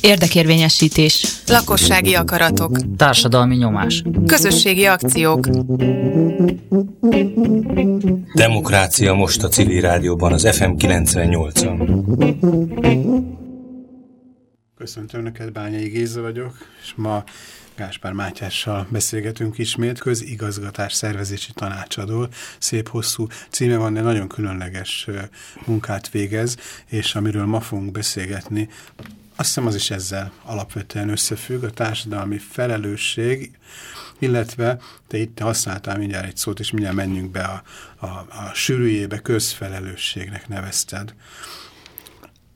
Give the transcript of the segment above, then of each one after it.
Érdekérvényesítés. Lakossági akaratok. Társadalmi nyomás. Közösségi akciók. Demokrácia most a civil rádióban, az FM 98-on. Köszöntöm neked, Bányai Géza vagyok, és ma Gáspár Mátyással beszélgetünk ismét, közigazgatás szervezési tanácsadó, szép hosszú címe van, de nagyon különleges munkát végez, és amiről ma fogunk beszélgetni, azt hiszem az is ezzel alapvetően összefügg, a társadalmi felelősség, illetve te itt használtál mindjárt egy szót, és mindjárt menjünk be a, a, a sűrűjébe, közfelelősségnek nevezted.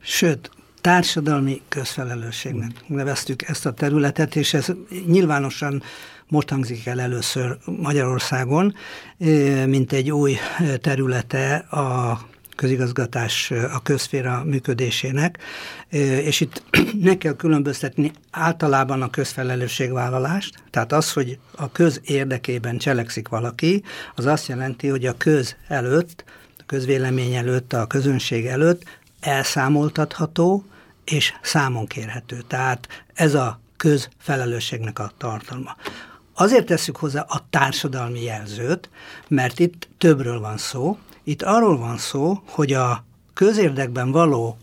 Sőt, társadalmi közfelelősségnek neveztük ezt a területet, és ez nyilvánosan most hangzik el először Magyarországon, mint egy új területe a közigazgatás a közféra működésének, és itt meg kell különböztetni általában a közfelelősségvállalást, tehát az, hogy a köz érdekében cselekszik valaki, az azt jelenti, hogy a köz előtt, a közvélemény előtt, a közönség előtt elszámoltatható és számon kérhető. Tehát ez a közfelelősségnek a tartalma. Azért tesszük hozzá a társadalmi jelzőt, mert itt többről van szó, itt arról van szó, hogy a közérdekben való,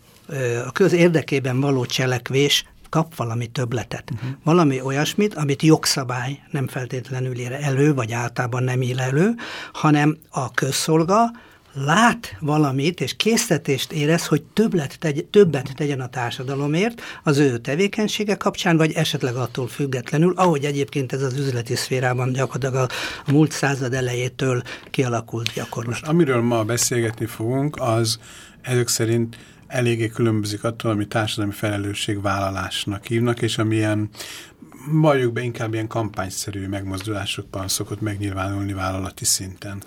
a közérdekében való cselekvés kap valami többletet. Uh-huh. Valami olyasmit, amit jogszabály nem feltétlenül ér elő, vagy általában nem ír elő, hanem a közszolga lát valamit, és késztetést érez, hogy többlet tegy, többet tegyen a társadalomért az ő tevékenysége kapcsán, vagy esetleg attól függetlenül, ahogy egyébként ez az üzleti szférában gyakorlatilag a, a múlt század elejétől kialakult gyakorlat. Most amiről ma beszélgetni fogunk, az ezek szerint eléggé különbözik attól, ami társadalmi felelősségvállalásnak hívnak, és amilyen valljuk be inkább ilyen kampányszerű megmozdulásokban szokott megnyilvánulni vállalati szinten.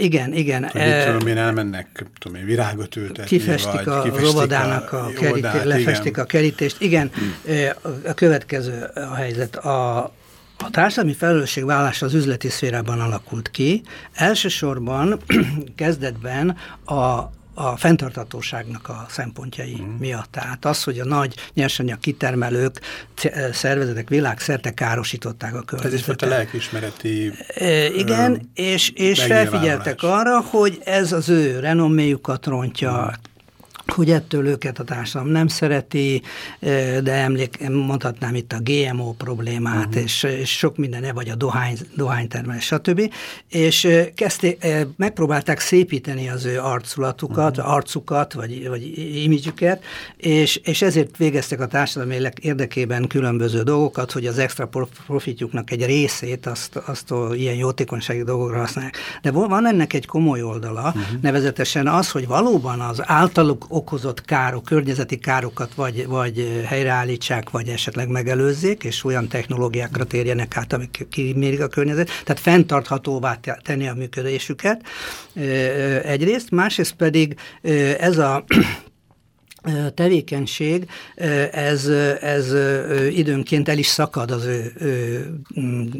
Igen, igen. Hogy tudom én, elmennek, tudom én, virágot ültetni, Kifestik a rovadának a, a kerítést, lefestik igen. a kerítést. Igen, a következő a helyzet. A, a társadalmi felelősségvállás az üzleti szférában alakult ki. Elsősorban kezdetben a a fenntartatóságnak a szempontjai mm. miatt. Tehát az, hogy a nagy nyersanyag kitermelők, szervezetek világszerte károsították a környezetet. Ez is a lelkismereti e, Igen, és, és felfigyeltek arra, hogy ez az ő renomméjukat rontja, mm hogy ettől őket a társadalom nem szereti, de emlék, mondhatnám itt a GMO problémát, uh-huh. és, és sok minden, vagy a dohány, dohánytermelés, stb. És kezdték, megpróbálták szépíteni az ő arculatukat, uh-huh. arcukat, vagy, vagy imidzsüket, és, és ezért végeztek a társadalmi érdekében különböző dolgokat, hogy az extra profitjuknak egy részét azt, azt ilyen jótékonysági dolgokra használják. De van ennek egy komoly oldala, uh-huh. nevezetesen az, hogy valóban az általuk okozott károk, környezeti károkat vagy, vagy helyreállítsák, vagy esetleg megelőzzék, és olyan technológiákra térjenek át, amik kimérik a környezet. Tehát fenntarthatóvá tenni a működésüket egyrészt, másrészt pedig ez a tevékenység, ez, ez időnként el is szakad az ő, ő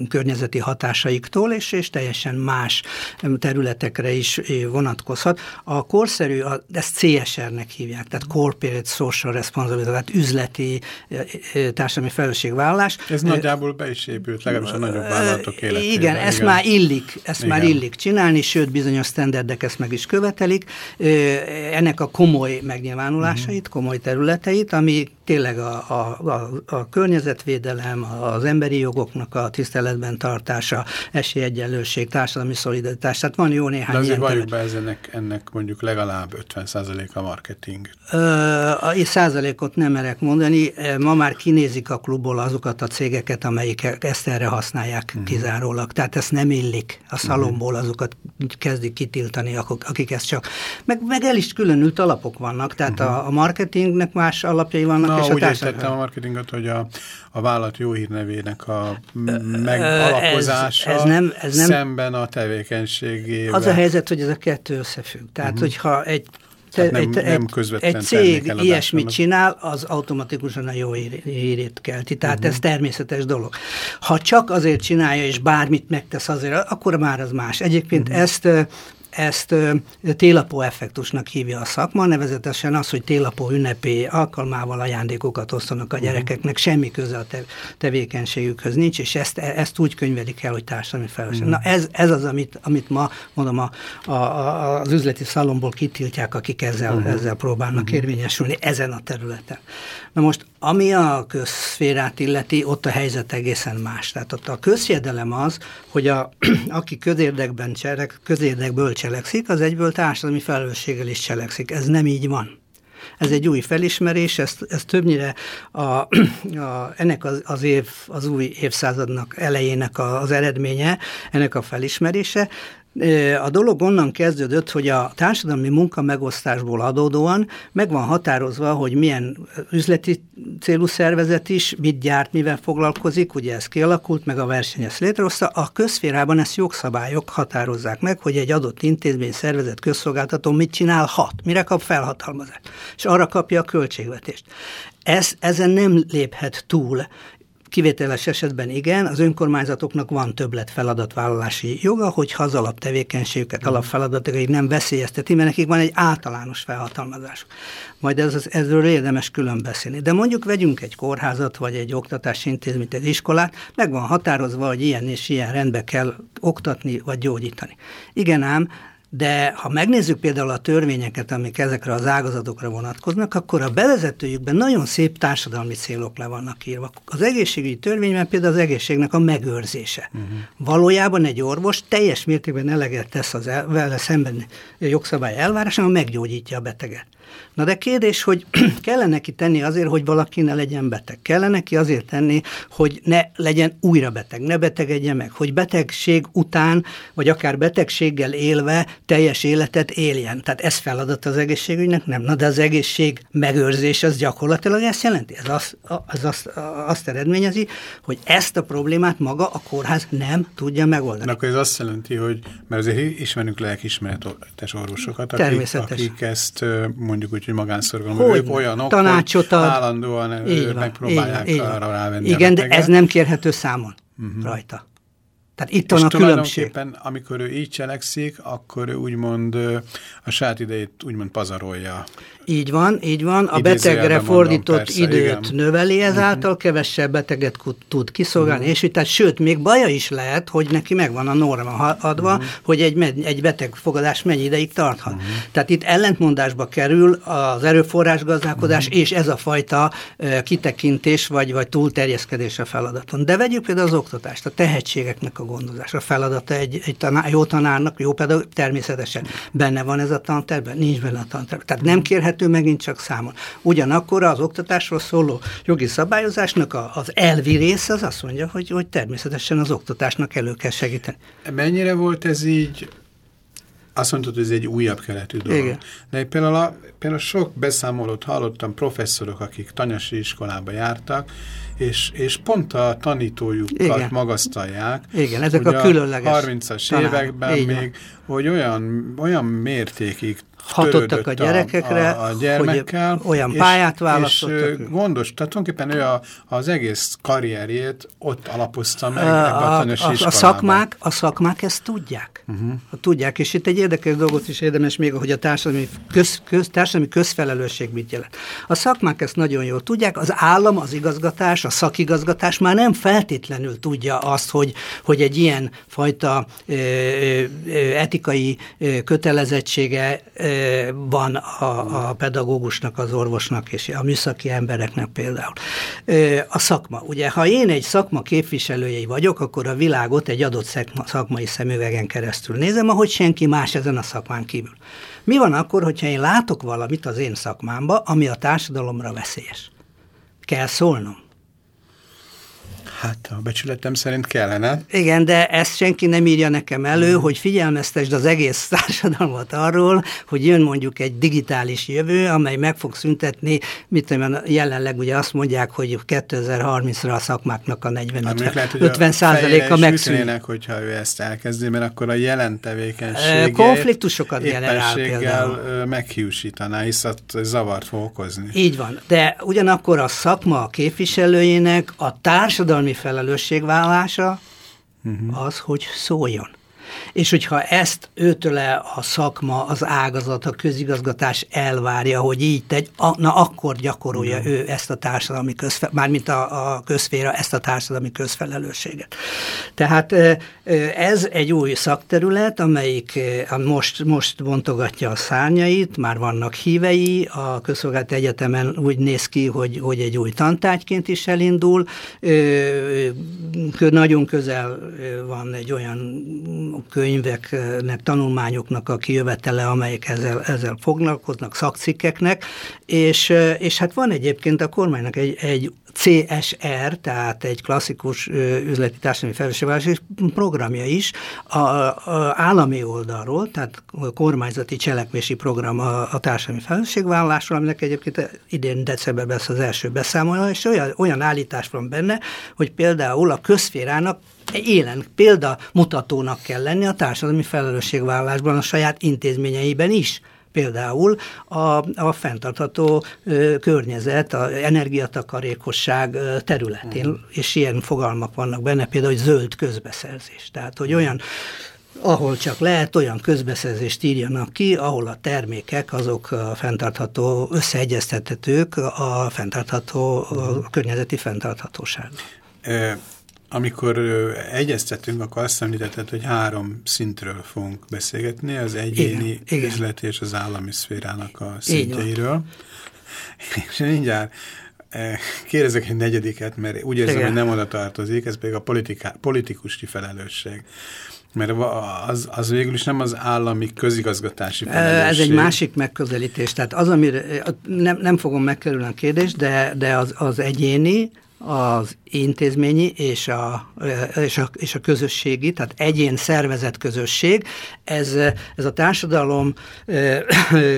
környezeti hatásaiktól, és, és teljesen más területekre is vonatkozhat. A korszerű, ezt CSR-nek hívják, tehát Corporate Social Responsibility, tehát üzleti társadalmi felelősségvállalás. Ez nagyjából be is épült, legalábbis a nagyobb vállalatok életében. Igen, ezt igen. már illik, ezt igen. már illik csinálni, sőt bizonyos standardek ezt meg is követelik. Ennek a komoly megnyilvánulása területeit, komoly területeit, ami tényleg a, a, a, a környezetvédelem, az emberi jogoknak a tiszteletben tartása, esélyegyenlőség, társadalmi szolidaritás, tehát van jó néhány De azért valljuk be ez ennek, ennek mondjuk legalább 50 a marketing. Ö, a százalékot nem merek mondani, ma már kinézik a klubból azokat a cégeket, amelyek ezt erre használják uh mhm. -huh. kizárólag, tehát ezt nem illik a szalomból, azokat kezdik kitiltani, akik ezt csak, meg, meg el is különült alapok vannak, tehát uh mhm. -huh. a, a marketingnek más alapjai vannak, Na, és úgy értettem a marketingot, hogy a, a vállalat jó hírnevének a megalapozása ez, ez nem, ez nem, szemben a tevékenységével. Az a helyzet, hogy ez a kettő összefügg. Tehát, uh mhm. -huh. hogyha egy tehát nem, egy, nem egy cég ilyesmit csinál, az automatikusan a jó hírét kelti. Tehát uh -huh. ez természetes dolog. Ha csak azért csinálja, és bármit megtesz azért, akkor már az más. Egyébként uh -huh. ezt ezt télapó effektusnak hívja a szakma, nevezetesen az, hogy télapó ünnepé alkalmával ajándékokat osztanak a mhm. gyerekeknek, semmi köze a te, tevékenységükhöz nincs, és ezt, ezt úgy könyvelik el, hogy társadalmi felelősség. Mm. Na ez, ez az, amit, amit ma mondom a, a, a, az üzleti szalomból kitiltják, akik ezzel, uh-huh. ezzel próbálnak uh-huh. érvényesülni ezen a területen. Na most, ami a közszférát illeti, ott a helyzet egészen más. Tehát ott a közjedelem az, hogy a, aki közérdekben cselek, közérdekből cselekszik, az egyből társadalmi felelősséggel is cselekszik. Ez nem így van. Ez egy új felismerés, ez, ez többnyire a, a, ennek az, az, év, az új évszázadnak elejének az eredménye, ennek a felismerése. A dolog onnan kezdődött, hogy a társadalmi munka megosztásból adódóan meg van határozva, hogy milyen üzleti célú szervezet is, mit gyárt, mivel foglalkozik, ugye ez kialakult, meg a verseny ezt létrehozta. A közférában ezt jogszabályok határozzák meg, hogy egy adott intézmény, szervezet, közszolgáltató mit csinálhat, mire kap felhatalmazást, és arra kapja a költségvetést. Ez, ezen nem léphet túl, Kivételes esetben igen, az önkormányzatoknak van többlet feladatvállalási joga, hogyha az alaptevékenységüket, alapfeladatokat nem veszélyezteti, mert nekik van egy általános felhatalmazás. Majd ez, ezről érdemes külön beszélni. De mondjuk vegyünk egy kórházat, vagy egy oktatási intézményt, egy iskolát, meg van határozva, hogy ilyen és ilyen rendbe kell oktatni, vagy gyógyítani. Igen ám, de ha megnézzük például a törvényeket, amik ezekre az ágazatokra vonatkoznak, akkor a bevezetőjükben nagyon szép társadalmi célok le vannak írva. Az egészségügyi törvényben például az egészségnek a megőrzése. Uh-huh. Valójában egy orvos teljes mértékben eleget tesz az el, vele szemben jogszabály elvárása, meggyógyítja a beteget. Na de kérdés, hogy kellene neki tenni azért, hogy valaki ne legyen beteg. Kellene neki azért tenni, hogy ne legyen újra beteg, ne betegedje meg, hogy betegség után, vagy akár betegséggel élve teljes életet éljen. Tehát ez feladat az egészségügynek? Nem. Na de az egészség megőrzés az gyakorlatilag ezt jelenti. Ez azt, az azt, azt eredményezi, hogy ezt a problémát maga a kórház nem tudja megoldani. Na, akkor ez azt jelenti, hogy, mert azért ismerünk lelkismeretes orvosokat, akik, akik ezt mondjuk úgy, hogy magánszorgalom, ők olyanok, tanácsot hogy állandóan így megpróbálják így van, arra rávenni Igen, de ez nem kérhető számon uh mhm. -huh. rajta. Tehát itt van a különbség. amikor ő így cselekszik, akkor ő úgymond a saját idejét úgymond pazarolja. Így van, így van. A betegre fordított mondom, persze, időt igen. növeli ezáltal, uh-huh. kevesebb beteget tud kiszolgálni, uh-huh. és tehát sőt, még baja is lehet, hogy neki megvan a norma adva, uh-huh. hogy egy, egy betegfogadás mennyi ideig tarthat. Uh-huh. Tehát itt ellentmondásba kerül az erőforrás gazdálkodás uh-huh. és ez a fajta kitekintés vagy, vagy túlterjeszkedés a feladaton. De vegyük például az oktatást, a tehetségeknek a gondozás, a feladata egy, egy tanár, jó tanárnak, jó pedagógus, természetesen benne van ez a tanterben, nincs benne a tanterben. Tehát nem kérhet vehető megint csak számon. Ugyanakkor az oktatásról szóló jogi szabályozásnak a, az elvi része az azt mondja, hogy, hogy természetesen az oktatásnak elő kell segíteni. Mennyire volt ez így azt mondtad, hogy ez egy újabb keletű dolog. Igen. De például, a, például sok beszámolót hallottam professzorok, akik tanyasi iskolába jártak, és, és pont a tanítójukat Igen. magasztalják. Igen, ezek a különleges 30-as években még, hogy olyan, olyan mértékig hatottak a gyerekekre, a, a gyermekkel, hogy olyan pályát választottak. És gondos, tehát tulajdonképpen ő a, az egész karrierjét ott alapozta meg a, a, a, a, szakmák, a szakmák ezt tudják. Uh -huh. Tudják, és itt egy érdekes dolgot is érdemes még, hogy a társadalmi, köz, köz, társadalmi közfelelősség mit jelent. A szakmák ezt nagyon jól tudják, az állam, az igazgatás, a szakigazgatás már nem feltétlenül tudja azt, hogy, hogy egy ilyen fajta ö, ö, etikai ö, kötelezettsége ö, van a, a pedagógusnak, az orvosnak és a műszaki embereknek például. A szakma. Ugye, ha én egy szakma képviselőjei vagyok, akkor a világot egy adott szakma, szakmai szemüvegen keresztül nézem, ahogy senki más ezen a szakmán kívül. Mi van akkor, hogyha én látok valamit az én szakmámba, ami a társadalomra veszélyes? Kell szólnom. Hát a becsületem szerint kellene. Igen, de ezt senki nem írja nekem elő, mm. hogy figyelmeztesd az egész társadalmat arról, hogy jön mondjuk egy digitális jövő, amely meg fog szüntetni, mit tudom, jelenleg ugye azt mondják, hogy 2030-ra a szakmáknak a 40-50 százaléka megszűnik. hogyha ő ezt elkezdi, mert akkor a jelen tevékenységet konfliktusokat generál például. meghiúsítaná, hisz zavart fog okozni. Így van, de ugyanakkor a szakma képviselőjének a társadalmi felelősségvállása uh-huh. az, hogy szóljon. És hogyha ezt őtőle a szakma, az ágazat, a közigazgatás elvárja, hogy így tegy, a, na akkor gyakorolja mm. ő ezt a társadalmi közfe, mármint a, a közféra ezt a társadalmi közfelelősséget. Tehát ez egy új szakterület, amelyik most, most bontogatja a szárnyait, már vannak hívei, a Közszolgálati Egyetemen úgy néz ki, hogy, hogy egy új tantárgyként is elindul, nagyon közel van egy olyan könyveknek, tanulmányoknak a kijövetele, amelyek ezzel, ezzel foglalkoznak, szakcikkeknek, és, és hát van egyébként a kormánynak egy, egy CSR, tehát egy klasszikus üzleti társadalmi felelősségvállalási programja is a, a állami oldalról, tehát a kormányzati cselekvési program a, a társadalmi felelősségvállalásról, aminek egyébként idén decemberben lesz az első beszámoló, és olyan, olyan állítás van benne, hogy például a közférának élen példamutatónak kell lenni a társadalmi felelősségvállalásban a saját intézményeiben is például a, a fenntartható ö, környezet, a energiatakarékosság ö, területén, uh-huh. és ilyen fogalmak vannak benne, például, hogy zöld közbeszerzés. Tehát, hogy olyan ahol csak lehet, olyan közbeszerzést írjanak ki, ahol a termékek azok a fenntartható, összeegyeztethetők a fenntartható, a környezeti fenntarthatóság. Amikor egyeztetünk, akkor azt említetted, hogy három szintről fogunk beszélgetni, az egyéni igen, üzlet és az állami szférának a szintjeiről. És mindjárt kérdezek egy negyediket, mert úgy érzem, igen. hogy nem oda tartozik, ez pedig a politika, politikusi felelősség. Mert az, az végül is nem az állami közigazgatási felelősség. Ez egy másik megközelítés. Tehát az, amire nem, nem fogom megkerülni a kérdést, de, de az, az egyéni, az intézményi és a, és, a, és a közösségi, tehát egyén szervezet közösség, ez, ez a társadalom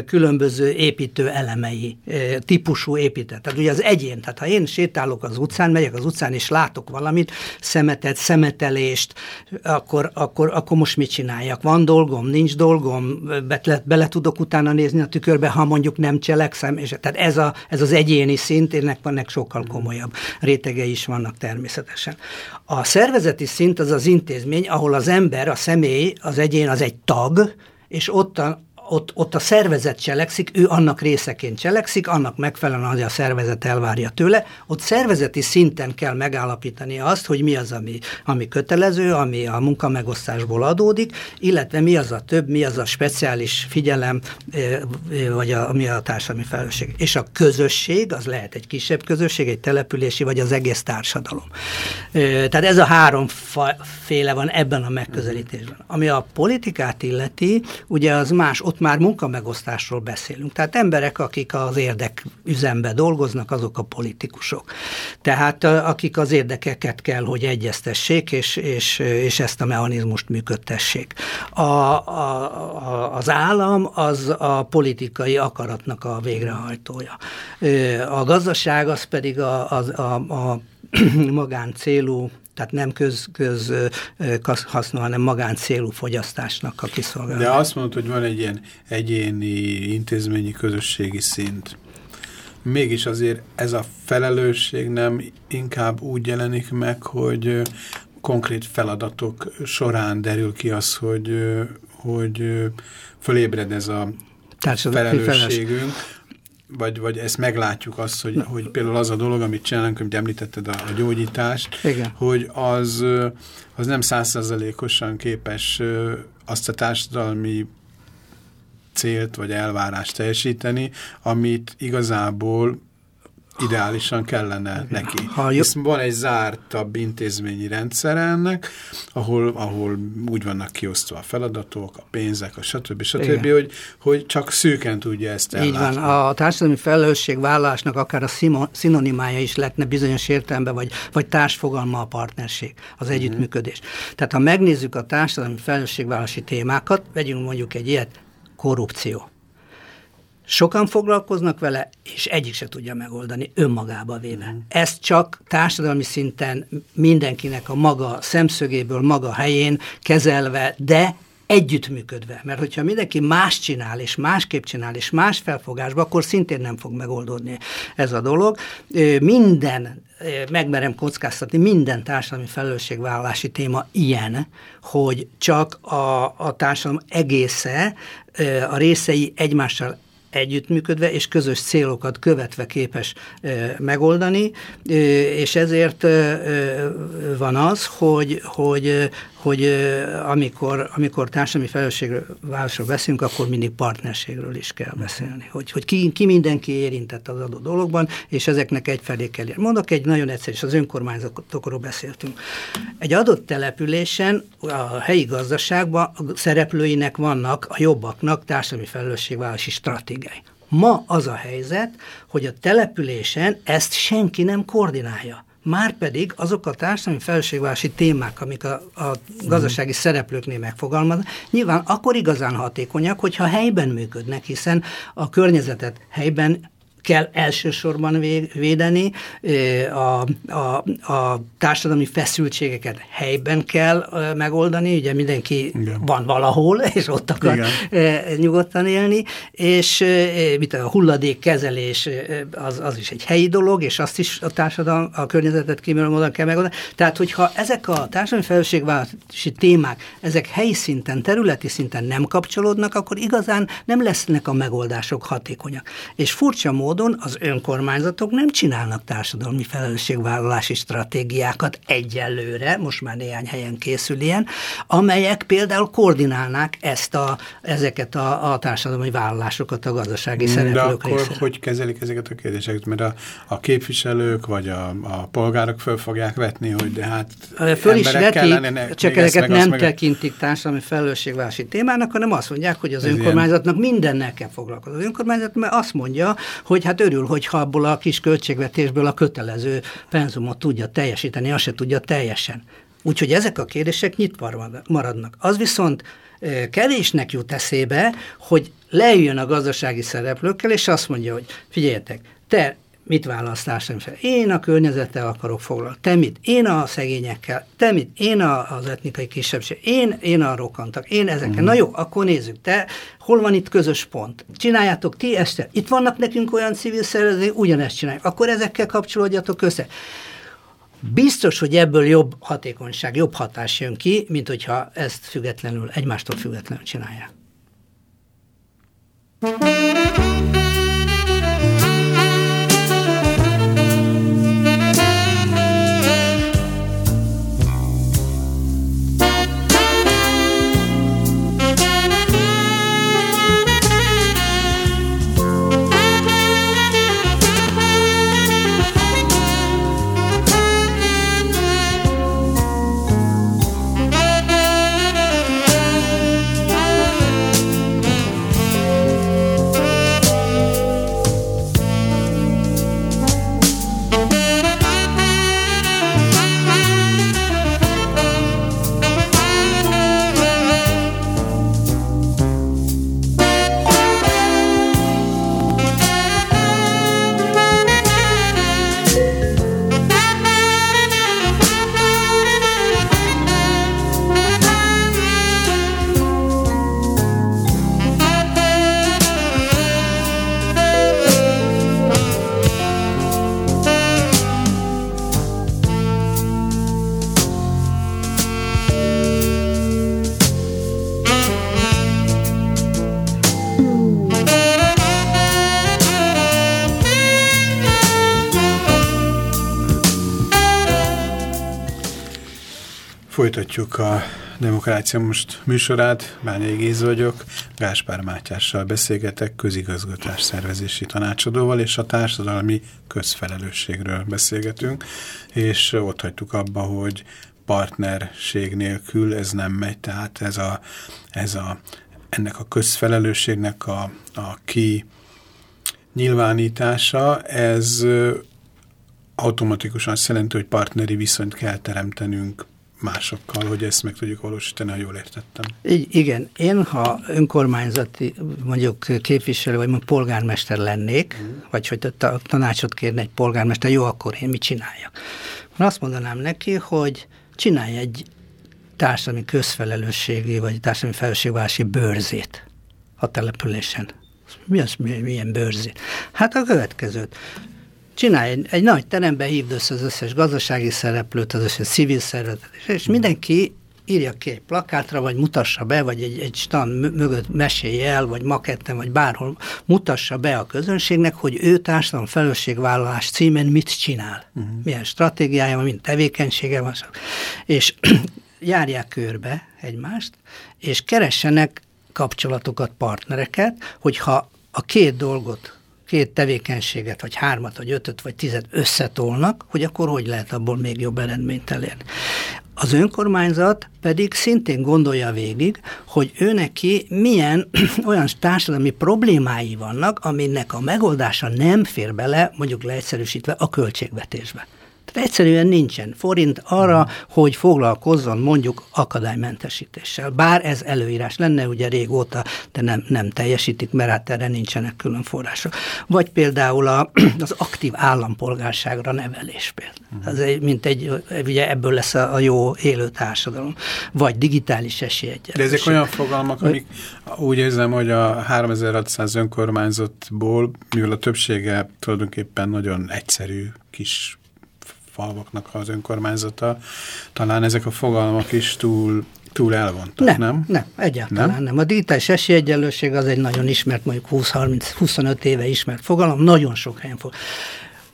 különböző építő elemei, típusú épített. Tehát ugye az egyén, tehát ha én sétálok az utcán, megyek az utcán és látok valamit, szemetet, szemetelést, akkor, akkor, akkor most mit csináljak? Van dolgom, nincs dolgom, bele, bele tudok utána nézni a tükörbe, ha mondjuk nem cselekszem, és tehát ez, a, ez az egyéni szint, ennek vannak sokkal komolyabb rétege is vannak természetesen. A szervezeti szint az az intézmény, ahol az ember, a személy, az egyén az egy tag, és ott ott, ott a szervezet cselekszik, ő annak részeként cselekszik, annak megfelelően, hogy a szervezet elvárja tőle. Ott szervezeti szinten kell megállapítani azt, hogy mi az, ami, ami kötelező, ami a munkamegosztásból adódik, illetve mi az a több, mi az a speciális figyelem, vagy a, mi a társadalmi felelősség. És a közösség, az lehet egy kisebb közösség, egy települési, vagy az egész társadalom. Tehát ez a három féle van ebben a megközelítésben. Ami a politikát illeti, ugye az más, ott már munkamegosztásról beszélünk. Tehát emberek, akik az érdek üzembe dolgoznak, azok a politikusok. Tehát akik az érdekeket kell, hogy egyeztessék, és, és, és ezt a mechanizmust működtessék. A, a, az állam az a politikai akaratnak a végrehajtója. A gazdaság az pedig a, a, a, a magáncélú tehát nem köz, köz hasznú, hanem magáncélú fogyasztásnak a kiszolgálása. De azt mondod, hogy van egy ilyen egyéni intézményi közösségi szint. Mégis azért ez a felelősség nem inkább úgy jelenik meg, hogy konkrét feladatok során derül ki az, hogy, hogy fölébred ez a felelősségünk, vagy, vagy ezt meglátjuk azt, hogy, hogy például az a dolog, amit csinálunk, amit említetted a, a gyógyítást, Igen. hogy az, az nem százszerzalékosan képes azt a társadalmi célt vagy elvárást teljesíteni, amit igazából ideálisan kellene neki. Ha Hisz van egy zártabb intézményi rendszer ennek, ahol, ahol úgy vannak kiosztva a feladatok, a pénzek, a stb. stb., hogy, hogy csak szűken tudja ezt ellátni. Így van. A társadalmi felelősségvállalásnak akár a szinonimája is lehetne bizonyos értelemben, vagy, vagy társfogalma a partnerség, az mhm. együttműködés. Mm. Tehát ha megnézzük a társadalmi felelősségvállalási témákat, vegyünk mondjuk egy ilyet, korrupció Sokan foglalkoznak vele, és egyik se tudja megoldani önmagába véve. Mm. Ezt csak társadalmi szinten mindenkinek a maga szemszögéből, maga helyén kezelve, de együttműködve. Mert hogyha mindenki más csinál, és másképp csinál, és más felfogásba, akkor szintén nem fog megoldódni ez a dolog. Minden, megmerem kockáztatni, minden társadalmi felelősségvállalási téma ilyen, hogy csak a, a társadalom egésze, a részei egymással együttműködve és közös célokat követve képes megoldani, és ezért van az, hogy, hogy hogy amikor, amikor társadalmi felelősségvállalásról beszélünk, akkor mindig partnerségről is kell beszélni. Hogy, hogy ki, ki mindenki érintett az adott dologban, és ezeknek egyfelé kell érni. Mondok egy nagyon egyszerű, és az önkormányzatokról beszéltünk. Egy adott településen, a helyi gazdaságban a szereplőinek vannak, a jobbaknak társadalmi felelősségvállalási stratégiai. Ma az a helyzet, hogy a településen ezt senki nem koordinálja. Márpedig azok a társadalmi felelősségvállalási témák, amik a, a gazdasági szereplőknél megfogalmaznak, nyilván akkor igazán hatékonyak, hogyha helyben működnek, hiszen a környezetet helyben kell elsősorban védeni, a, a, a társadalmi feszültségeket helyben kell megoldani, ugye mindenki Igen. van valahol, és ott akar Igen. nyugodtan élni, és mit a hulladékkezelés az, az is egy helyi dolog, és azt is a társadalom, a környezetet kímélő módon kell megoldani. Tehát, hogyha ezek a társadalmi felelősségvállalási témák, ezek helyi szinten, területi szinten nem kapcsolódnak, akkor igazán nem lesznek a megoldások hatékonyak. És furcsa módon módon az önkormányzatok nem csinálnak társadalmi felelősségvállalási stratégiákat egyelőre, most már néhány helyen készül ilyen, amelyek például koordinálnák ezt a, ezeket a, a társadalmi vállalásokat a gazdasági szereplők De akkor részére. hogy kezelik ezeket a kérdéseket? Mert a, a képviselők vagy a, a polgárok föl fogják vetni, hogy de hát Föl is vetik, csak ezeket nem meg... tekintik társadalmi felelősségvállalási témának, hanem azt mondják, hogy az Ez önkormányzatnak ilyen. mindennel kell foglalkozni. Az önkormányzat mert azt mondja, hogy hát hát örül, hogyha abból a kis költségvetésből a kötelező penzumot tudja teljesíteni, azt se tudja teljesen. Úgyhogy ezek a kérdések nyitva maradnak. Az viszont kevésnek jut eszébe, hogy leüljön a gazdasági szereplőkkel, és azt mondja, hogy figyeljetek, te mit választásem fel? Én a környezettel akarok foglalkozni. Te mit? Én a szegényekkel. Te mit? Én a, az etnikai kisebbség. Én, én a rokantak. Én ezekkel. Mm. Na jó, akkor nézzük. Te, hol van itt közös pont? Csináljátok ti ezt. Itt vannak nekünk olyan civil szervezetek, ugyanezt csinálják. Akkor ezekkel kapcsolódjatok össze. Biztos, hogy ebből jobb hatékonyság, jobb hatás jön ki, mint hogyha ezt függetlenül, egymástól függetlenül csinálják. Folytatjuk a Demokrácia Most műsorát. Bányai Géz vagyok, Gáspár Mátyással beszélgetek, közigazgatás szervezési tanácsadóval, és a társadalmi közfelelősségről beszélgetünk, és ott hagytuk abba, hogy partnerség nélkül ez nem megy, tehát ez a, ez a, ennek a közfelelősségnek a, a ki nyilvánítása, ez automatikusan azt jelenti, hogy partneri viszonyt kell teremtenünk másokkal, hogy ezt meg tudjuk valósítani, ha jól értettem. I igen, én ha önkormányzati, mondjuk képviselő, vagy mondjuk polgármester lennék, mm. vagy hogy tanácsot kérne egy polgármester, jó, akkor én mit csináljak? Azt mondanám neki, hogy csinálj egy társadalmi közfelelősségi vagy társadalmi felelősségvállalási bőrzét a településen. Mi az, milyen bőrzét? Hát a következőt. Csinálj egy, egy nagy terembe, hívd össze az összes gazdasági szereplőt, az összes civil szervezetet, és mindenki írja ki egy plakátra, vagy mutassa be, vagy egy, egy stand mögött mesélje el, vagy maketten, vagy bárhol mutassa be a közönségnek, hogy ő társadalom felelősségvállalás címen mit csinál. Uh-huh. Milyen stratégiája van, milyen tevékenysége van. És járják körbe egymást, és keressenek kapcsolatokat, partnereket, hogyha a két dolgot két tevékenységet, vagy hármat, vagy ötöt, vagy tizet összetolnak, hogy akkor hogy lehet abból még jobb eredményt elérni. Az önkormányzat pedig szintén gondolja végig, hogy ő neki milyen olyan társadalmi problémái vannak, aminek a megoldása nem fér bele, mondjuk leegyszerűsítve, a költségvetésbe. Tehát egyszerűen nincsen forint arra, hogy foglalkozzon mondjuk akadálymentesítéssel. Bár ez előírás lenne, ugye régóta, de nem, nem teljesítik, mert hát erre nincsenek külön források. Vagy például a, az aktív állampolgárságra nevelés például. Ez egy, mint egy, ugye ebből lesz a, a jó élő társadalom. Vagy digitális esélyegyenlőség. De ezek olyan fogalmak, amik úgy érzem, hogy a 3600 önkormányzatból, mivel a többsége tulajdonképpen nagyon egyszerű kis falvaknak az önkormányzata, talán ezek a fogalmak is túl túl elvontak, nem? Nem, nem egyáltalán nem. nem. A digitális esélyegyenlőség az egy nagyon ismert, mondjuk 20-30-25 éve ismert fogalom, nagyon sok helyen fog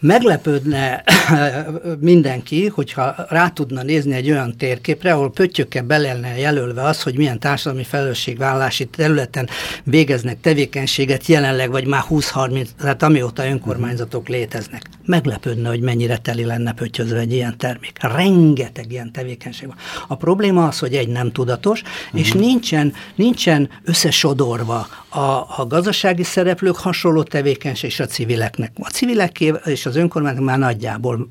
meglepődne mindenki, hogyha rá tudna nézni egy olyan térképre, ahol pöttyökkel belelne jelölve az, hogy milyen társadalmi felelősségvállalási területen végeznek tevékenységet jelenleg, vagy már 20-30, tehát amióta önkormányzatok léteznek. Meglepődne, hogy mennyire teli lenne pöttyözve egy ilyen termék. Rengeteg ilyen tevékenység van. A probléma az, hogy egy nem tudatos, uh-huh. és nincsen, nincsen összesodorva a, a gazdasági szereplők hasonló tevékenység és a civileknek. A civileké és az önkormányzatok már nagyjából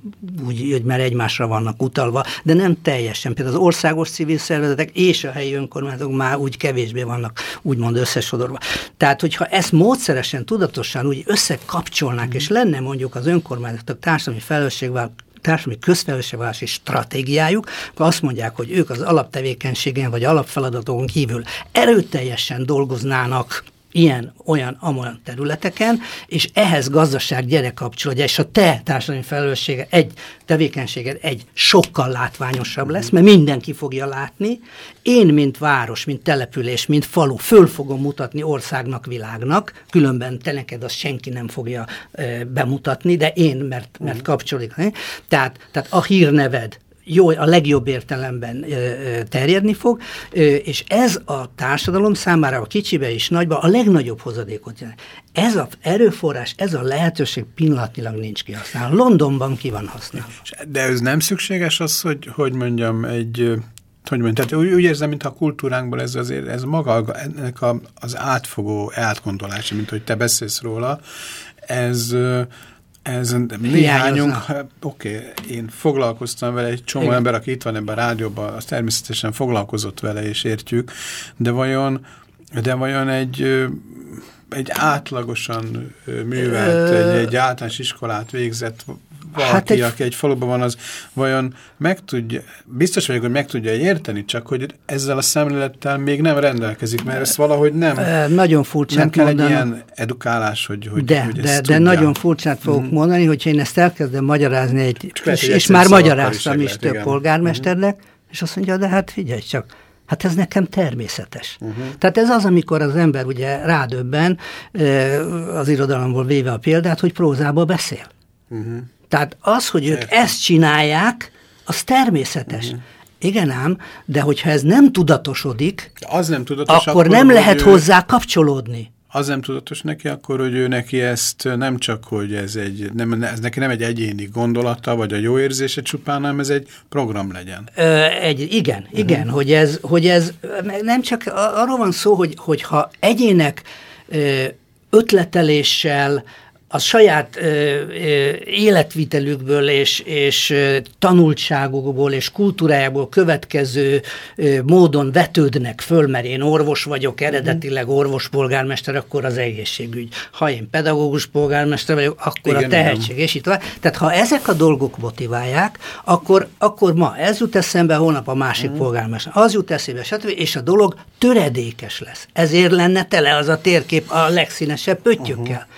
úgy, hogy már egymásra vannak utalva, de nem teljesen. Például az országos civil szervezetek és a helyi önkormányzatok már úgy kevésbé vannak úgymond összesodorva. Tehát, hogyha ezt módszeresen, tudatosan úgy összekapcsolnák, és lenne mondjuk az önkormányzatok társadalmi felelősségvel társadalmi közfelelősségvállalási stratégiájuk, akkor azt mondják, hogy ők az alaptevékenységen vagy alapfeladatokon kívül erőteljesen dolgoznának ilyen, olyan, amolyan területeken, és ehhez gazdaság gyere kapcsolódja, és a te társadalmi felelőssége, egy tevékenységed egy sokkal látványosabb lesz, mert mindenki fogja látni. Én, mint város, mint település, mint falu, föl fogom mutatni országnak, világnak, különben te neked azt senki nem fogja e, bemutatni, de én, mert, mert kapcsolódik. Tehát, tehát a hírneved, jó, a legjobb értelemben terjedni fog, és ez a társadalom számára a kicsibe és nagyba a legnagyobb hozadékot jelent. Ez az erőforrás, ez a lehetőség pillanatnyilag nincs kihasználva. Londonban ki van használva. De ez nem szükséges az, hogy, hogy mondjam, egy hogy mondjam, tehát úgy, úgy érzem, mintha a kultúránkból ez azért, ez maga ennek a, az átfogó átgondolása, mint hogy te beszélsz róla, ez ez néhányunk, oké, okay, én foglalkoztam vele, egy csomó Igen. ember, aki itt van ebben a rádióban, az természetesen foglalkozott vele, és értjük, de vajon, de vajon egy, egy átlagosan művelt, egy, egy általános iskolát végzett valaki, hát egy... aki egy faluban van, az vajon meg tudja, biztos vagyok, hogy meg tudja érteni, csak hogy ezzel a szemlélettel még nem rendelkezik, mert ezt valahogy nem... E, nagyon furcsát Nem kell mondani. egy ilyen edukálás, hogy, hogy, de, hogy de, de nagyon furcsát fogok mm. mondani, hogyha én ezt elkezdem magyarázni, egy, és, és már magyaráztam is, is több igen. polgármesternek, mm. és azt mondja, de hát figyelj csak, Hát ez nekem természetes. Uh-huh. Tehát ez az, amikor az ember ugye rádöbben, az irodalomból véve a példát, hogy prózába beszél. Uh-huh. Tehát az, hogy ők Értem. ezt csinálják, az természetes. Uh-huh. Igen ám, de hogyha ez nem tudatosodik, az nem tudatos, akkor, akkor nem lehet ő... hozzá kapcsolódni. Az nem tudatos neki, akkor, hogy ő neki ezt nem csak, hogy ez, egy, nem, ez neki nem egy egyéni gondolata, vagy a jó érzése csupán, hanem ez egy program legyen. Ö, egy, igen, uh-huh. igen, hogy ez, hogy ez nem csak arról van szó, hogy, hogyha egyének ötleteléssel, a saját ö, ö, életvitelükből és, és tanultságukból és kultúrájából következő ö, módon vetődnek föl, mert én orvos vagyok, eredetileg orvospolgármester, akkor az egészségügy. Ha én pedagógus polgármester vagyok, akkor igen, a tehetség, igen. és itt tovább. Tehát ha ezek a dolgok motiválják, akkor, akkor ma ez jut eszembe, holnap a másik uh-huh. polgármester, az jut eszébe, stb. és a dolog töredékes lesz. Ezért lenne tele az a térkép a legszínesebb pöttyökkel. Uh-huh.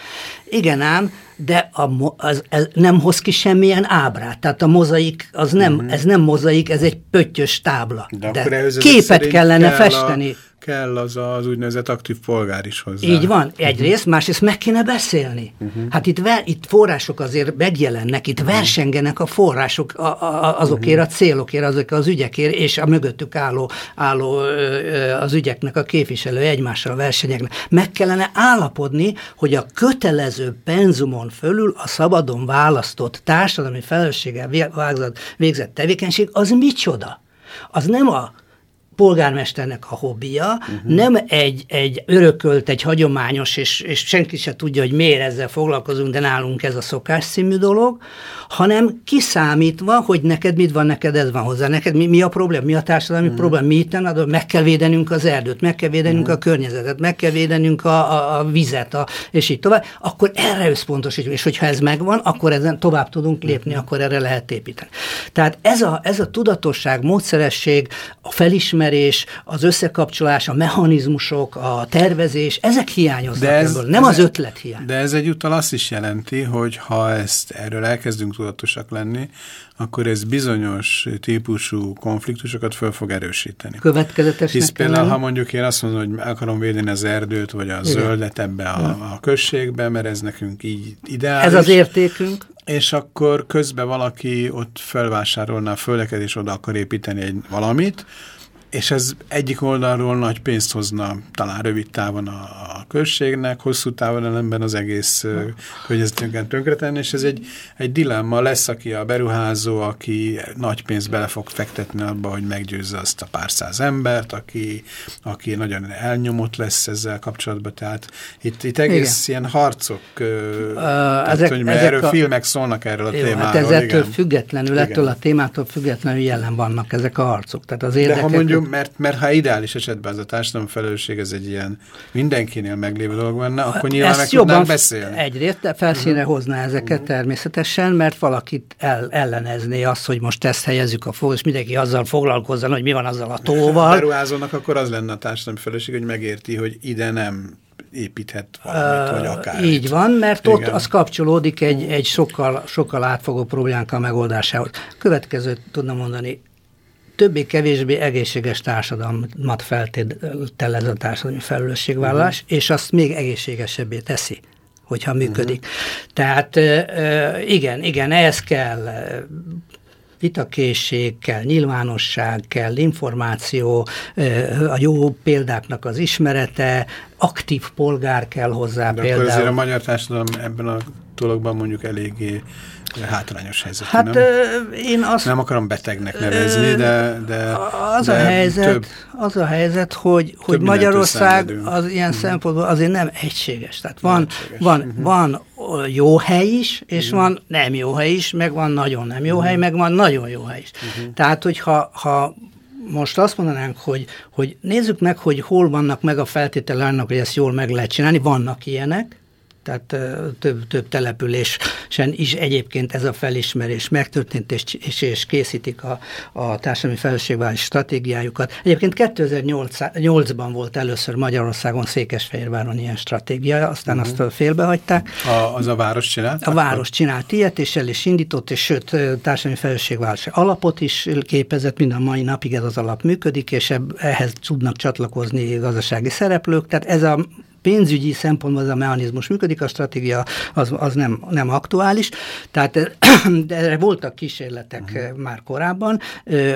Igen ám, de a, az, ez nem hoz ki semmilyen ábrát. Tehát a mozaik, az nem, uh-huh. ez nem mozaik, ez egy pöttyös tábla. De, de képet kellene kell festeni. A kell az az úgynevezett aktív polgár is hozzá. Így van, egyrészt, uh-huh. másrészt meg kéne beszélni. Uh-huh. Hát itt, ver, itt források azért megjelennek, itt uh-huh. versengenek a források a, a, azokért a célokért, azok az ügyekért, és a mögöttük álló, álló az ügyeknek a képviselő egymással versenyeknek. Meg kellene állapodni, hogy a kötelező penzumon fölül a szabadon választott társadalmi felelősséggel végzett tevékenység az micsoda? Az nem a polgármesternek a hobbija, uh-huh. nem egy, egy örökölt, egy hagyományos, és, és senki se tudja, hogy miért ezzel foglalkozunk, de nálunk ez a szokás című dolog, hanem kiszámítva, hogy neked mit van, neked ez van hozzá, neked mi, mi a probléma, mi a társadalmi uh-huh. probléma, mi itt adod, meg kell védenünk az erdőt, meg kell védenünk uh-huh. a környezetet, meg kell védenünk a, a, a vizet, a, és így tovább, akkor erre összpontosítjuk, és hogyha ez megvan, akkor ezen tovább tudunk lépni, uh-huh. akkor erre lehet építeni. Tehát ez a, ez a tudatosság, módszeresség, a felismerés, felismerés, az összekapcsolás, a mechanizmusok, a tervezés, ezek hiányoznak ez, ebből, nem ez, az ötlet hiány. De ez egyúttal azt is jelenti, hogy ha ezt erről elkezdünk tudatosak lenni, akkor ez bizonyos típusú konfliktusokat föl fog erősíteni. Következetesnek Hisz például, ha mondjuk én azt mondom, hogy akarom védeni az erdőt, vagy a Igen. zöldet ebbe a, a községbe, mert ez nekünk így ideális. Ez az értékünk. És akkor közben valaki ott felvásárolná a földeket, és oda akar építeni egy valamit, és ez egyik oldalról nagy pénzt hozna talán rövid távon a, a községnek, hosszú távon ellenben az egész környezetünket tönkretenni, és ez egy, egy dilemma lesz, aki a beruházó, aki nagy pénzt bele fog fektetni abba, hogy meggyőzze azt a pár száz embert, aki, aki nagyon elnyomott lesz ezzel kapcsolatban, tehát itt, itt egész igen. ilyen harcok, uh, tehát, ezek, hogy ezek erről a, filmek szólnak erről a jó, témáról. Hát ez ettől függetlenül, igen. ettől a témától függetlenül jelen vannak ezek a harcok. Tehát az érdekek, Ha mondjuk mert, mert ha ideális esetben az a társadalom felelősség, ez egy ilyen mindenkinél meglévő dolog lenne, akkor nyilván Ezt meg tudnánk beszélni. Egyrészt felszínre uh-huh. hozná ezeket uh-huh. természetesen, mert valakit el, ellenezné azt, hogy most ezt helyezzük a és mindenki azzal foglalkozzon, hogy mi van azzal a tóval. Beruházónak akkor az lenne a társadalmi felelősség, hogy megérti, hogy ide nem építhet valamit, vagy akár. Így van, mert Igen. ott az kapcsolódik egy, egy sokkal, sokkal átfogó problémánk a megoldásához. Következőt tudna mondani, többé-kevésbé egészséges társadalmat feltételez a társadalmi felelősségvállalás, uh-huh. és azt még egészségesebbé teszi hogyha működik. Uh-huh. Tehát igen, igen, ehhez kell vitakészség, kell nyilvánosság, kell információ, a jó példáknak az ismerete, aktív polgár kell hozzá De például. akkor azért a magyar társadalom ebben a dologban mondjuk eléggé hátrányos helyzet. Hát nem? én azt... Nem akarom betegnek nevezni, de, de az de a helyzet, több, az a helyzet, hogy, hogy Magyarország az ilyen -huh. szempontból azért nem egységes. Tehát van, egységes. van, uh -huh. van jó hely is, és uh -huh. van nem jó hely is, meg van nagyon nem jó uh -huh. hely, meg van nagyon jó hely is. Uh -huh. Tehát, hogyha ha most azt mondanánk, hogy, hogy nézzük meg, hogy hol vannak meg a feltétele annak, hogy ezt jól meg lehet csinálni, vannak ilyenek, tehát több, több településen is egyébként ez a felismerés megtörtént, és, és, és készítik a, a társadalmi felelősségvállalási stratégiájukat. Egyébként 2008-ban volt először Magyarországon Székesfehérváron ilyen stratégia, aztán uh mhm. -huh. azt félbehagyták. A, az a város csinált? A város csinált ilyet, és el is indított, és sőt, társadalmi felelősségvállalási alapot is képezett, mind a mai napig ez az alap működik, és ebb, ehhez tudnak csatlakozni gazdasági szereplők, tehát ez a pénzügyi szempontból az a mechanizmus működik, a stratégia az, az nem, nem aktuális. Tehát de erre voltak kísérletek uh-huh. már korábban,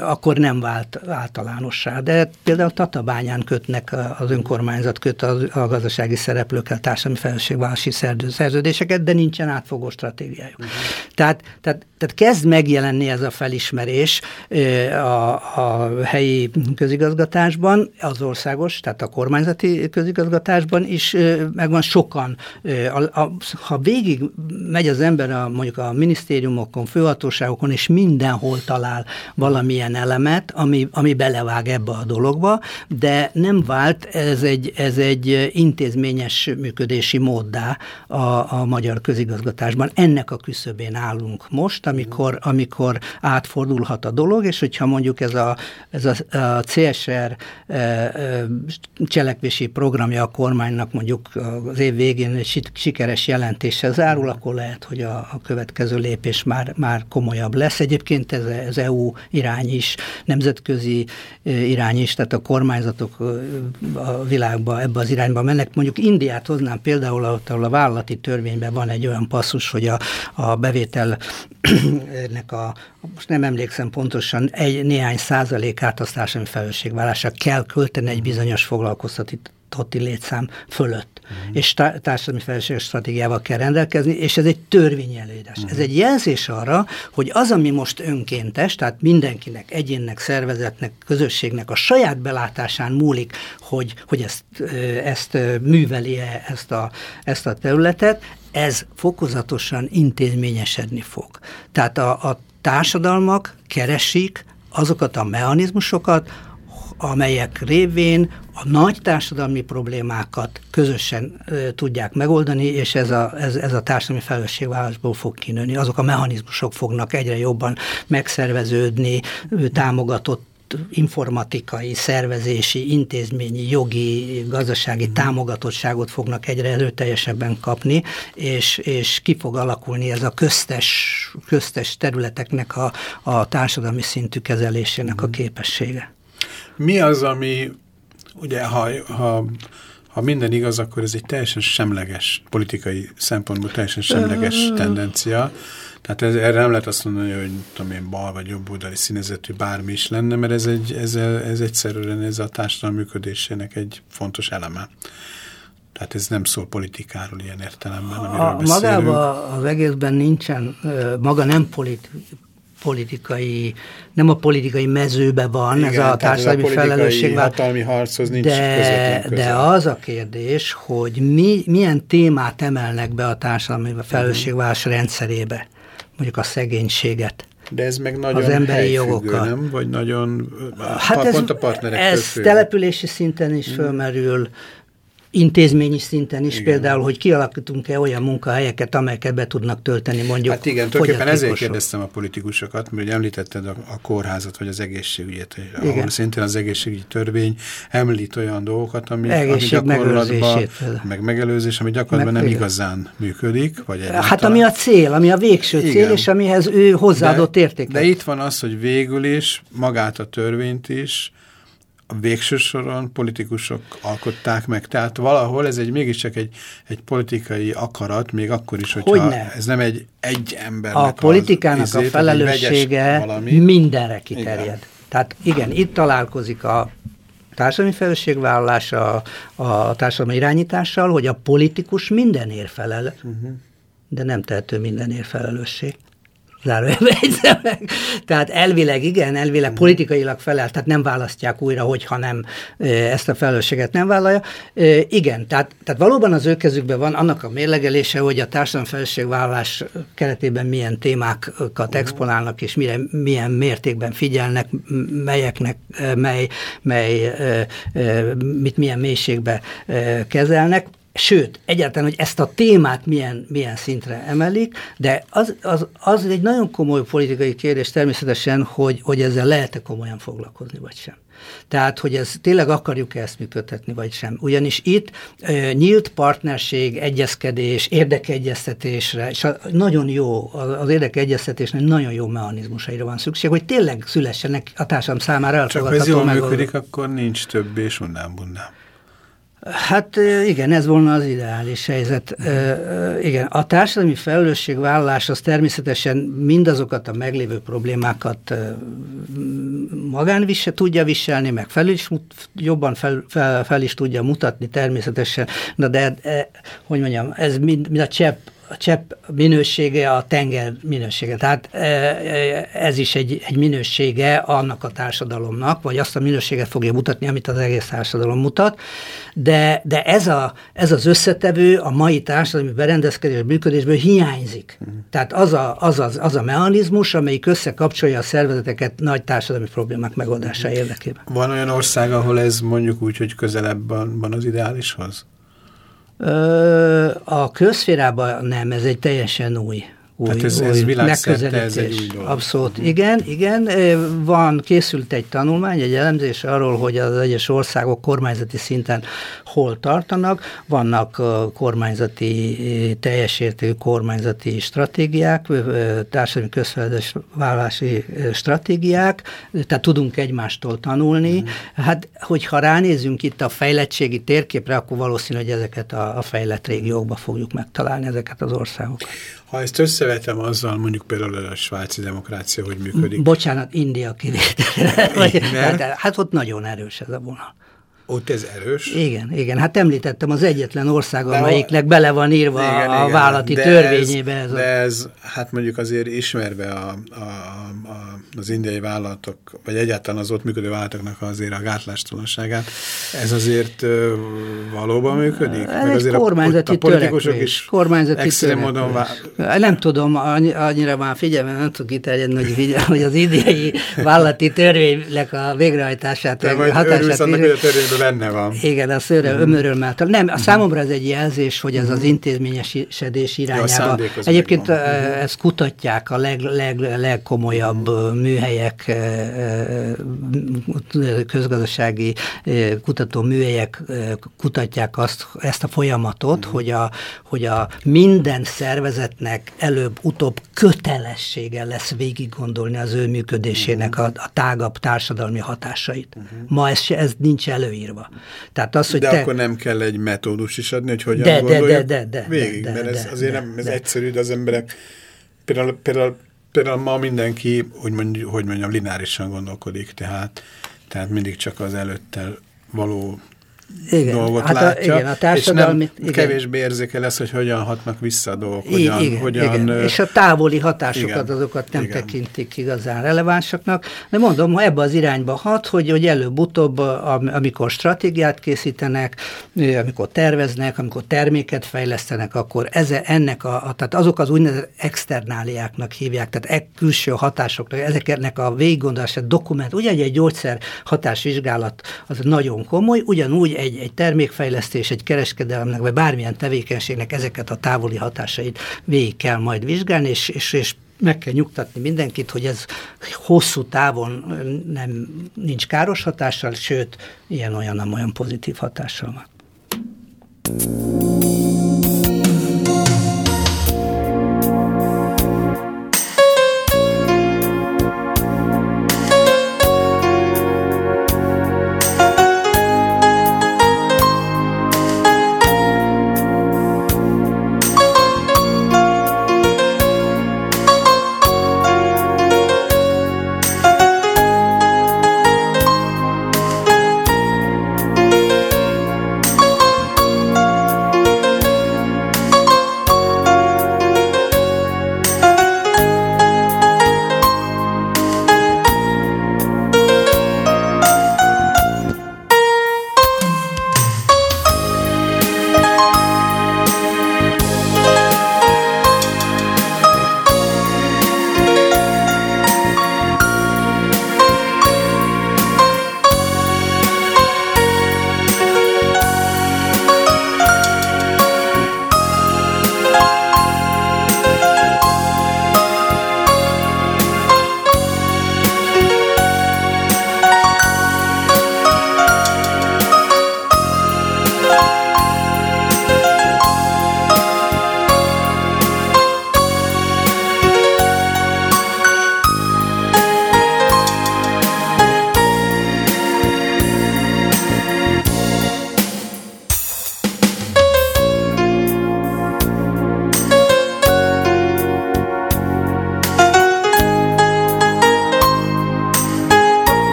akkor nem vált általánossá. De például Tatabányán kötnek az önkormányzat, köt a, a gazdasági szereplőkkel társadalmi felelősségvállalási szerződéseket, de nincsen átfogó stratégiájuk. Uh-huh. Tehát, tehát, tehát kezd megjelenni ez a felismerés a, a helyi közigazgatásban, az országos, tehát a kormányzati közigazgatásban is, is megvan, sokan, a, a, ha végig megy az ember a, mondjuk a minisztériumokon, főhatóságokon, és mindenhol talál valamilyen elemet, ami, ami belevág ebbe a dologba, de nem vált ez egy, ez egy intézményes működési móddá a, a magyar közigazgatásban. Ennek a küszöbén állunk most, amikor, amikor átfordulhat a dolog, és hogyha mondjuk ez a, ez a, a CSR e, e, cselekvési programja a kormánynak mondjuk az év végén egy sikeres jelentése zárul, akkor lehet, hogy a, a következő lépés már, már komolyabb lesz. Egyébként ez az EU irány is, nemzetközi irány is, tehát a kormányzatok a világban ebbe az irányba mennek. Mondjuk Indiát hoznám például, ahol a vállalati törvényben van egy olyan passzus, hogy a, a bevételnek a, most nem emlékszem pontosan, egy néhány százalékát a társadalmi felelősségvállásra kell költeni egy bizonyos foglalkoztatotti létszám fölött. Uh-huh. És társadalmi felelősséges stratégiával kell rendelkezni, és ez egy törvényi előírás. Uh-huh. Ez egy jelzés arra, hogy az, ami most önkéntes, tehát mindenkinek, egyénnek, szervezetnek, közösségnek a saját belátásán múlik, hogy, hogy ezt, ezt műveli-e ezt a, ezt a területet, ez fokozatosan intézményesedni fog. Tehát a, a társadalmak keresik azokat a mechanizmusokat, amelyek révén a nagy társadalmi problémákat közösen e, tudják megoldani, és ez a, ez, ez a társadalmi felelősségvállásból fog kinőni. Azok a mechanizmusok fognak egyre jobban megszerveződni, támogatott informatikai, szervezési, intézményi, jogi, gazdasági mm. támogatottságot fognak egyre erőteljesebben kapni, és, és ki fog alakulni ez a köztes, köztes területeknek a, a társadalmi szintű kezelésének mm. a mhm. képessége. Mi az, ami, ugye, ha, ha ha minden igaz, akkor ez egy teljesen semleges, politikai szempontból teljesen semleges tendencia. Tehát ez, erre nem lehet azt mondani, hogy tudom én, bal vagy jobb oldali színezetű bármi is lenne, mert ez, egy, ez, ez egyszerűen ez a társadalom működésének egy fontos eleme. Tehát ez nem szól politikáról ilyen értelemben, amiről a, beszélünk. Magában az egészben nincsen, maga nem polit, politikai, nem a politikai mezőbe van Igen, ez a társadalmi felelősség. hatalmi harchoz nincs de, de az a kérdés, hogy mi, milyen témát emelnek be a társadalmi felelősségvállalás rendszerébe mondjuk a szegénységet. De ez meg nagyon az emberi jogokat. nem? Vagy nagyon, hát ez, pont a partnerek Ez települési szinten is mm. fölmerül, intézményi szinten is, igen. például, hogy kialakítunk-e olyan munkahelyeket, amelyeket be tudnak tölteni mondjuk Hát igen, tulajdonképpen ezért kérdeztem a politikusokat, mert említetted a, a kórházat, vagy az egészségügyet, igen. ahol szintén az egészségügyi törvény említ olyan dolgokat, ami, ami gyakorlatban, meg megelőzés, ami gyakorlatban meg, nem igazán működik. Vagy hát ami a cél, ami a végső igen. cél, és amihez ő hozzáadott értéket. De itt van az, hogy végül is magát a törvényt is a végső soron politikusok alkották meg. Tehát valahol ez egy mégiscsak egy, egy politikai akarat, még akkor is, hogyha hogy ez nem egy egy ember. A politikának az, a felelőssége mindenre kiterjed. Igen. Tehát igen, itt találkozik a társadalmi felelősségvállalása a, a társadalmi irányítással, hogy a politikus mindenért felel, uh mhm. -huh. de nem tehető mindenért felelősség zárójelbe meg. Tehát elvileg igen, elvileg politikailag felel, tehát nem választják újra, hogyha nem ezt a felelősséget nem vállalja. Igen, tehát, tehát valóban az ő kezükben van annak a mérlegelése, hogy a társadalmi felelősségvállalás keretében milyen témákat exponálnak, és mire, milyen mértékben figyelnek, melyeknek, mely, mely mit milyen mélységbe kezelnek sőt, egyáltalán, hogy ezt a témát milyen, milyen szintre emelik, de az, az, az egy nagyon komoly politikai kérdés természetesen, hogy, hogy ezzel lehet-e komolyan foglalkozni, vagy sem. Tehát, hogy ez tényleg akarjuk-e ezt működtetni, vagy sem. Ugyanis itt e, nyílt partnerség, egyezkedés, érdekegyeztetésre, és a, nagyon jó, az érdekegyeztetésnek nagyon jó mechanizmusaira van szükség, hogy tényleg szülessenek a társadalom számára elfogadható Csak ez jól működik, akkor nincs több és bundám. Hát igen, ez volna az ideális helyzet. Igen, a társadalmi felelősségvállalás az természetesen mindazokat a meglévő problémákat magán vise, tudja viselni, meg fel is, jobban fel, fel, fel is tudja mutatni természetesen. Na de, de hogy mondjam, ez mind, mind a csepp a csepp minősége a tenger minősége. Tehát ez is egy, egy minősége annak a társadalomnak, vagy azt a minőséget fogja mutatni, amit az egész társadalom mutat, de, de ez, a, ez az összetevő a mai társadalmi berendezkedés működésből hiányzik. Uh-huh. Tehát az a, az, az, az a mechanizmus, amelyik összekapcsolja a szervezeteket nagy társadalmi problémák megoldása uh-huh. érdekében. Van olyan ország, ahol ez mondjuk úgy, hogy közelebb van, van az ideálishoz? A közférában nem, ez egy teljesen új új, Tehát ez, ez új megközelítés. Ez egy új dolog. Abszolút, uh-huh. igen, igen. Van, készült egy tanulmány, egy elemzés arról, hogy az egyes országok kormányzati szinten hol tartanak. Vannak kormányzati, teljes értékű kormányzati stratégiák, társadalmi közfelelős vállalási stratégiák, tehát tudunk egymástól tanulni. Uh-huh. Hát, hogyha ránézünk itt a fejlettségi térképre, akkor valószínű, hogy ezeket a, a fejlett régiókba fogjuk megtalálni, ezeket az országokat. Ha ezt összevetem azzal, mondjuk például a svájci demokrácia, hogy működik. Bocsánat, India kivétel. hát ott nagyon erős ez a vonal. Ott ez erős? Igen, igen. Hát említettem az egyetlen ország, de amelyiknek a... bele van írva igen, a igen, vállalati de törvényébe. Ez, ez de ez, hát mondjuk azért ismerve a, a, a, az indiai vállalatok, vagy egyáltalán az ott működő vállalatoknak azért a gátlástalanságát, ez azért uh, valóban működik? Ez Meg azért kormányzati a, a politikusok is kormányzati módon vá... Nem tudom, annyira már figyelme, nem tudok kiterjedni, hogy, figyelme, hogy az indiai vállalati törvénynek a végrehajtását, majd hatását annak, hogy a törvényből benne van. Igen, a szőre mm. ömörölmel. Nem, a számomra ez egy jelzés, hogy ez az mhm. intézményesítés irányába. Ja, Egyébként megvan. Mhm. ezt kutatják a leg, leg, legkomolyabb mm. műhelyek, közgazdasági kutató műhelyek kutatják azt, ezt a folyamatot, mm. hogy, a, hogy a minden szervezetnek előbb-utóbb kötelessége lesz végig gondolni az ő működésének a, a tágabb társadalmi hatásait. Ma ez, ez nincs előírva írva. Tehát az, hogy de te... akkor nem kell egy metódus is adni, hogy hogyan de, de, de, de, de, végig, de, de, mert ez de, azért de, nem, ez de. egyszerű, de az emberek például, például, például ma mindenki, hogy, mondjuk, hogy mondjam, lineárisan gondolkodik, tehát, tehát mindig csak az előttel való igen, dolgot hát látja, a, igen, a társadalmi, és nem igen. kevésbé érzékel lesz, hogy hogyan hatnak vissza a dolgok, hogyan... Igen, hogyan igen. És a távoli hatásokat, igen, azokat nem igen. tekintik igazán relevánsaknak, de mondom, ha ebbe az irányba hat, hogy, hogy előbb-utóbb, amikor stratégiát készítenek, amikor terveznek, amikor terméket fejlesztenek, akkor eze, ennek a, a, tehát azok az úgynevezett externáliáknak hívják, tehát e külső hatásoknak, ezeknek a végiggondolását dokument, ugye egy gyógyszer hatásvizsgálat az nagyon komoly, ugyanúgy egy, egy termékfejlesztés, egy kereskedelemnek, vagy bármilyen tevékenységnek ezeket a távoli hatásait végig kell majd vizsgálni, és, és, és meg kell nyugtatni mindenkit, hogy ez hosszú távon nem nincs káros hatással, sőt, ilyen-olyan nem olyan pozitív hatással van.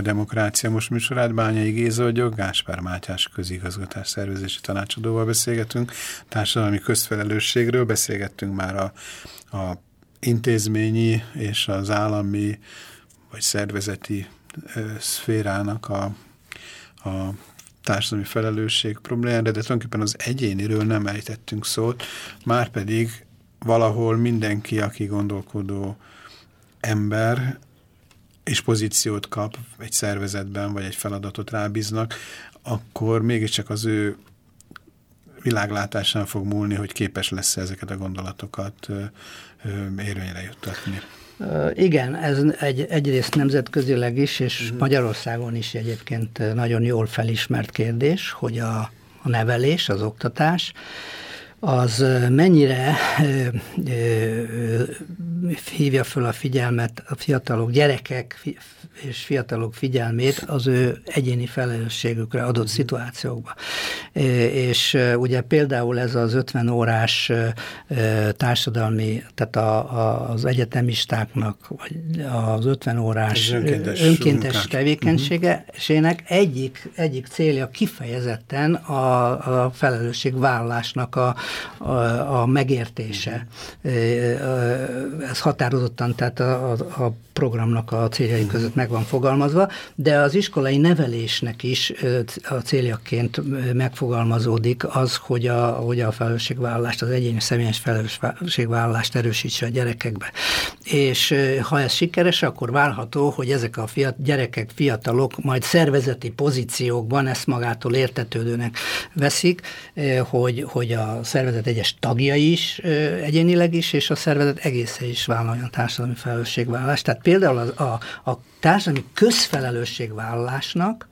A Demokrácia Most műsorát. Bányai Géza vagyok, Gáspár Mátyás közigazgatás szervezési tanácsadóval beszélgetünk. Társadalmi közfelelősségről beszélgettünk már a, a intézményi és az állami vagy szervezeti szférának a, a társadalmi felelősség problémára, de tulajdonképpen az egyéniről nem ejtettünk szót, már pedig valahol mindenki, aki gondolkodó ember, és pozíciót kap egy szervezetben, vagy egy feladatot rábíznak, akkor mégiscsak az ő világlátásán fog múlni, hogy képes lesz -e ezeket a gondolatokat érvényre juttatni. Igen, ez egy, egyrészt nemzetközileg is, és mm. Magyarországon is egyébként nagyon jól felismert kérdés, hogy a, a nevelés, az oktatás, az mennyire hívja föl a figyelmet a fiatalok, gyerekek és fiatalok figyelmét az ő egyéni felelősségükre adott szituációkban. És ugye például ez az 50 órás társadalmi, tehát a, a, az egyetemistáknak, vagy az 50 órás önkéntes, önkéntes tevékenységesének egyik, egyik célja kifejezetten a, a felelősségvállalásnak a, a, a megértése. Ez határozottan, tehát a, a, a programnak a céljai között meg van fogalmazva, de az iskolai nevelésnek is a céljaként megfogalmazódik az, hogy a, hogy a felelősségvállalást, az egyéni személyes felelősségvállalást erősítse a gyerekekbe. És ha ez sikeres, akkor várható, hogy ezek a fiat, gyerekek, fiatalok majd szervezeti pozíciókban ezt magától értetődőnek veszik, hogy, hogy a szervezet egyes tagjai is egyénileg is, és a szervezet egészen is vállaljon társadalmi felelősségvállalást. Tehát például az, a, a társadalmi közfelelősségvállalásnak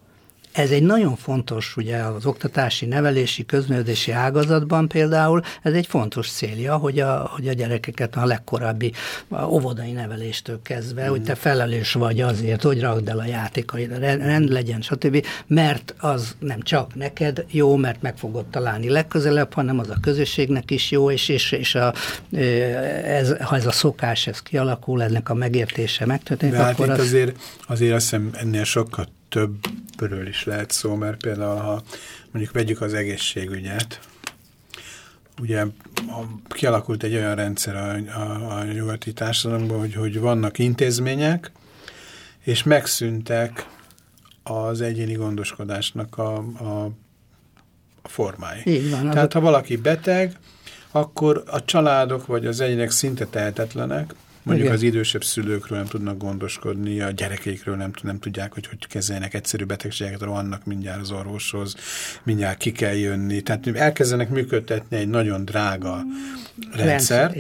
ez egy nagyon fontos, ugye az oktatási, nevelési, közművelési ágazatban például, ez egy fontos célja, hogy a, hogy a gyerekeket a legkorábbi a óvodai neveléstől kezdve, mm. hogy te felelős vagy azért, hogy rakd el a játékaid, rend legyen, stb. Mert az nem csak neked jó, mert meg fogod találni legközelebb, hanem az a közösségnek is jó, és, és, és a, ez, ha ez a szokás, ez kialakul, ennek a megértése megtörténik, De hát akkor hát az... azért, azért azt hiszem ennél sokkal többről is lehet szó, mert például, ha mondjuk vegyük az egészségügyet, ugye kialakult egy olyan rendszer a, a, a nyugati társadalomban, hogy, hogy vannak intézmények, és megszűntek az egyéni gondoskodásnak a, a, a formái. Így van, Tehát ha valaki beteg, akkor a családok vagy az egyének szinte tehetetlenek, Mondjuk Igen. az idősebb szülőkről nem tudnak gondoskodni, a gyerekeikről nem, nem tudják, hogy hogy kezeljenek egyszerű betegségeket, rohannak mindjárt az orvoshoz, mindjárt ki kell jönni. Tehát elkezdenek működtetni egy nagyon drága rendszert,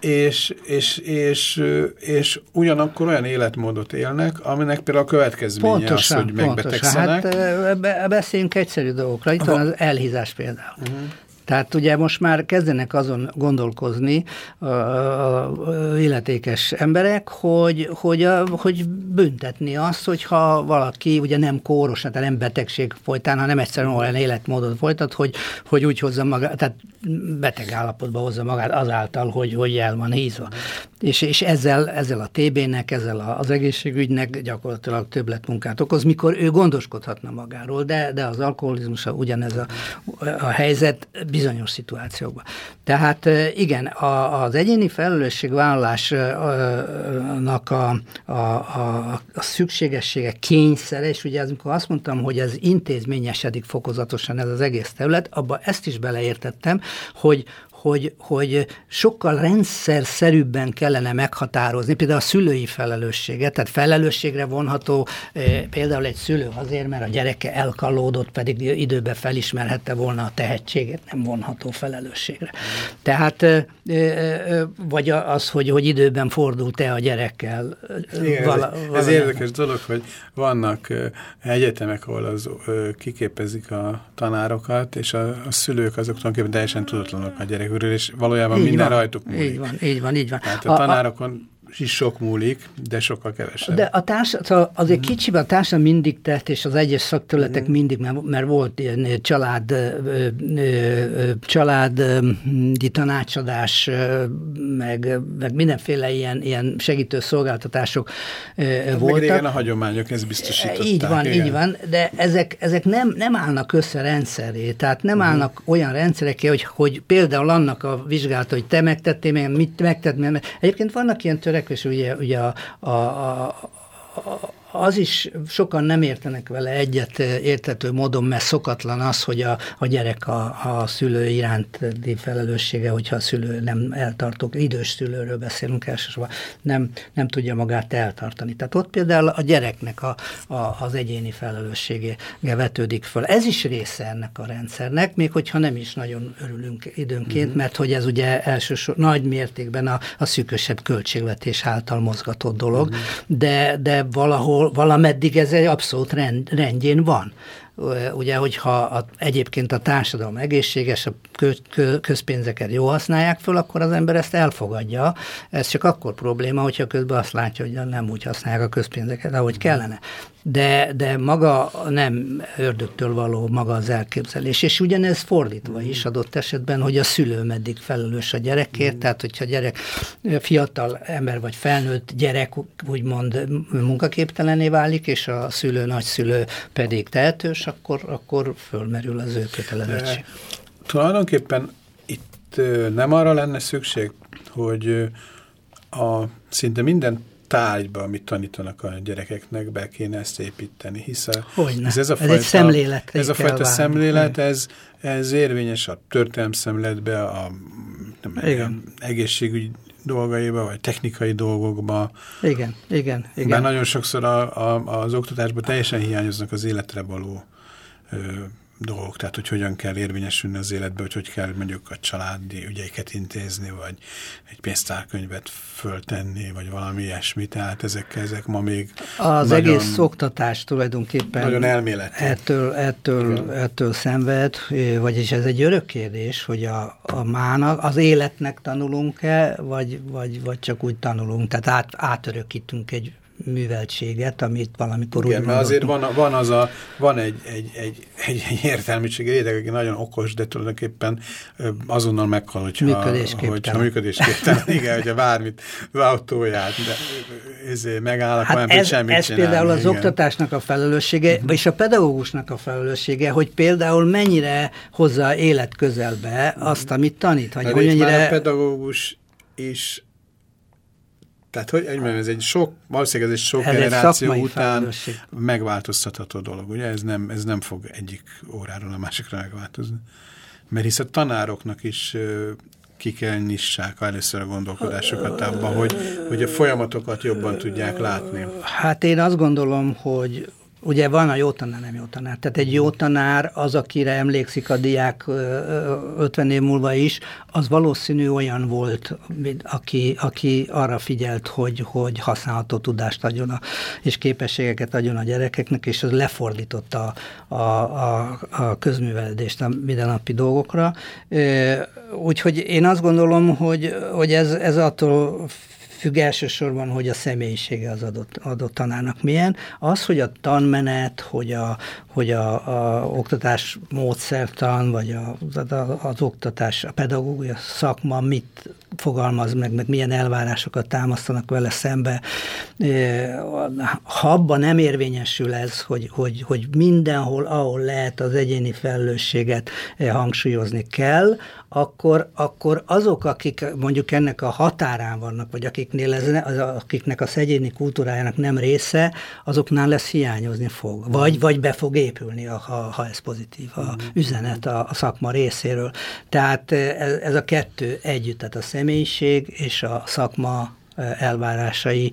és, és, és, és ugyanakkor olyan életmódot élnek, aminek például a következménye pontosan, az, hogy megbetegszenek. Pontosan. Hát beszéljünk egyszerű dolgokra. Itt van az elhízás például. Uh -huh. Tehát ugye most már kezdenek azon gondolkozni a, illetékes emberek, hogy, hogy, a, hogy büntetni azt, hogyha valaki ugye nem kóros, tehát nem betegség folytán, hanem egyszerűen olyan életmódot folytat, hogy, hogy úgy hozza magát, tehát beteg állapotba hozza magát azáltal, hogy, hogy el van hízva. És, és ezzel, ezzel a TB-nek, ezzel az egészségügynek gyakorlatilag többletmunkát okoz, mikor ő gondoskodhatna magáról, de, de az alkoholizmus ugyanez a, a helyzet bizonyos szituációkban. Tehát igen, a, az egyéni felelősségvállalásnak a, a, a, a szükségessége, kényszere, és ugye amikor azt mondtam, hogy ez intézményesedik fokozatosan ez az egész terület, abba ezt is beleértettem, hogy, hogy, hogy sokkal rendszerszerűbben kellene meghatározni, például a szülői felelősséget, tehát felelősségre vonható eh, például egy szülő azért, mert a gyereke elkalódott, pedig időben felismerhette volna a tehetséget, nem vonható felelősségre. Tehát, eh, eh, vagy az, hogy, hogy időben fordult-e a gyerekkel. Igen, vala, ez, ez érdekes dolog, hogy vannak egyetemek, ahol az, kiképezik a tanárokat, és a, a szülők azok tulajdonképpen teljesen tudatlanok a gyerek körül, és valójában így minden van, rajtuk múlik. Így van, így van, így van. Tehát a, a tanárokon is sok múlik, de sokkal kevesebb. De a társadalom, azért mm. kicsiben a társadalom mindig tett, és az egyes szakterületek mm. mindig, mert, mert volt ilyen család, családi tanácsadás, meg, meg mindenféle ilyen, ilyen segítő szolgáltatások hát voltak. Meg régen a hagyományok ezt biztosították. Így van, igen. így van, de ezek, ezek nem, nem állnak össze rendszeré, tehát nem mm. állnak olyan rendszereké, hogy, hogy például annak a vizsgálata, hogy te megtettél, mit megtettél, Egyébként vannak ilyen törekvés, ugye, ugye a, a, a, a az is sokan nem értenek vele egyet értető módon, mert szokatlan az, hogy a, a gyerek a, a szülő iránti felelőssége, hogyha a szülő nem eltartok, idős szülőről beszélünk elsősorban, nem, nem tudja magát eltartani. Tehát ott például a gyereknek a, a, az egyéni felelőssége vetődik föl. Ez is része ennek a rendszernek, még hogyha nem is nagyon örülünk időnként, mm-hmm. mert hogy ez ugye elsősorban nagy mértékben a, a szűkösebb költségvetés által mozgatott dolog, mm-hmm. de, de valahol valameddig ez egy abszolút rend, rendjén van. Ugye, hogyha a, egyébként a társadalom egészséges, a kö, kö, közpénzeket jól használják föl, akkor az ember ezt elfogadja. Ez csak akkor probléma, hogyha közben azt látja, hogy nem úgy használják a közpénzeket, ahogy kellene de, de maga nem ördögtől való maga az elképzelés. És ugyanez fordítva is adott esetben, hogy a szülő meddig felelős a gyerekért, mm. tehát hogyha gyerek, fiatal ember vagy felnőtt gyerek úgymond munkaképtelené válik, és a szülő, nagyszülő pedig tehetős, akkor, akkor fölmerül az ő kötelezettség. Tulajdonképpen itt nem arra lenne szükség, hogy a szinte minden tárgyba, amit tanítanak a gyerekeknek, be kéne ezt építeni, hisz, a, hisz ez, a fajta, ez egy szemlélet. Ez a fajta szemlélet, ez, ez érvényes a történelm szemléletbe, a nem, egészségügy dolgaiba, vagy technikai dolgokba. Igen, igen, igen. Bár nagyon sokszor a, a, az oktatásban teljesen hiányoznak az életre való ö, dolgok, tehát hogy hogyan kell érvényesülni az életbe, hogy hogy kell mondjuk a családi ügyeiket intézni, vagy egy pénztárkönyvet föltenni, vagy valami ilyesmi, tehát ezek, ezek ma még Az nagyon, egész oktatás tulajdonképpen nagyon elmélet. Ettől, ettől, ettől szenved, vagyis ez egy örök kérdés, hogy a, a mának, az életnek tanulunk-e, vagy, vagy, vagy csak úgy tanulunk, tehát át, átörökítünk egy műveltséget, amit valamikor Igen, úgy mert azért van, van, az a, van egy, egy, egy, egy, egy értelmiség réteg, aki nagyon okos, de tulajdonképpen azonnal meghal, hogyha, hogyha működésképtelen. Igen, hogyha bármit, az autóját, de ezért megáll, hát nem ez, semmit ez csinálni. például az igen. oktatásnak a felelőssége, uh. -huh. és a pedagógusnak a felelőssége, hogy például mennyire hozza élet közelbe azt, amit tanít. Vagy hogy mennyire... a pedagógus is tehát, hogy egy, ez egy sok, valószínűleg ez egy sok ez generáció egy után felelősség. megváltoztatható dolog, ugye? Ez nem, ez nem fog egyik óráról a másikra megváltozni. Mert hisz a tanároknak is ki kell nyissák először a gondolkodásokat abban, hogy, hogy a folyamatokat jobban tudják látni. Hát én azt gondolom, hogy Ugye van a jó tanár, nem jó tanár. Tehát egy jó tanár, az, akire emlékszik a diák 50 év múlva is, az valószínű olyan volt, aki, aki arra figyelt, hogy, hogy használható tudást adjon a, és képességeket adjon a gyerekeknek, és az lefordította a, a, a közművelődést a mindennapi dolgokra. Úgyhogy én azt gondolom, hogy, hogy ez, ez attól függ elsősorban, hogy a személyisége az adott, adott tanárnak milyen. Az, hogy a tanmenet, hogy a, hogy a, a oktatás módszertan, vagy a, az, az oktatás, a pedagógia szakma mit fogalmaz meg, meg milyen elvárásokat támasztanak vele szembe. Ha abban nem érvényesül ez, hogy, hogy, hogy mindenhol, ahol lehet az egyéni felelősséget hangsúlyozni kell, akkor, akkor azok, akik mondjuk ennek a határán vannak, vagy akiknél ez, az, akiknek a egyéni kultúrájának nem része, azoknál lesz hiányozni fog. Vagy, vagy be fog épülni, ha, ha ez pozitív a mm. üzenet a, a szakma részéről. Tehát ez, ez a kettő együtt, tehát a személyiség és a szakma elvárásai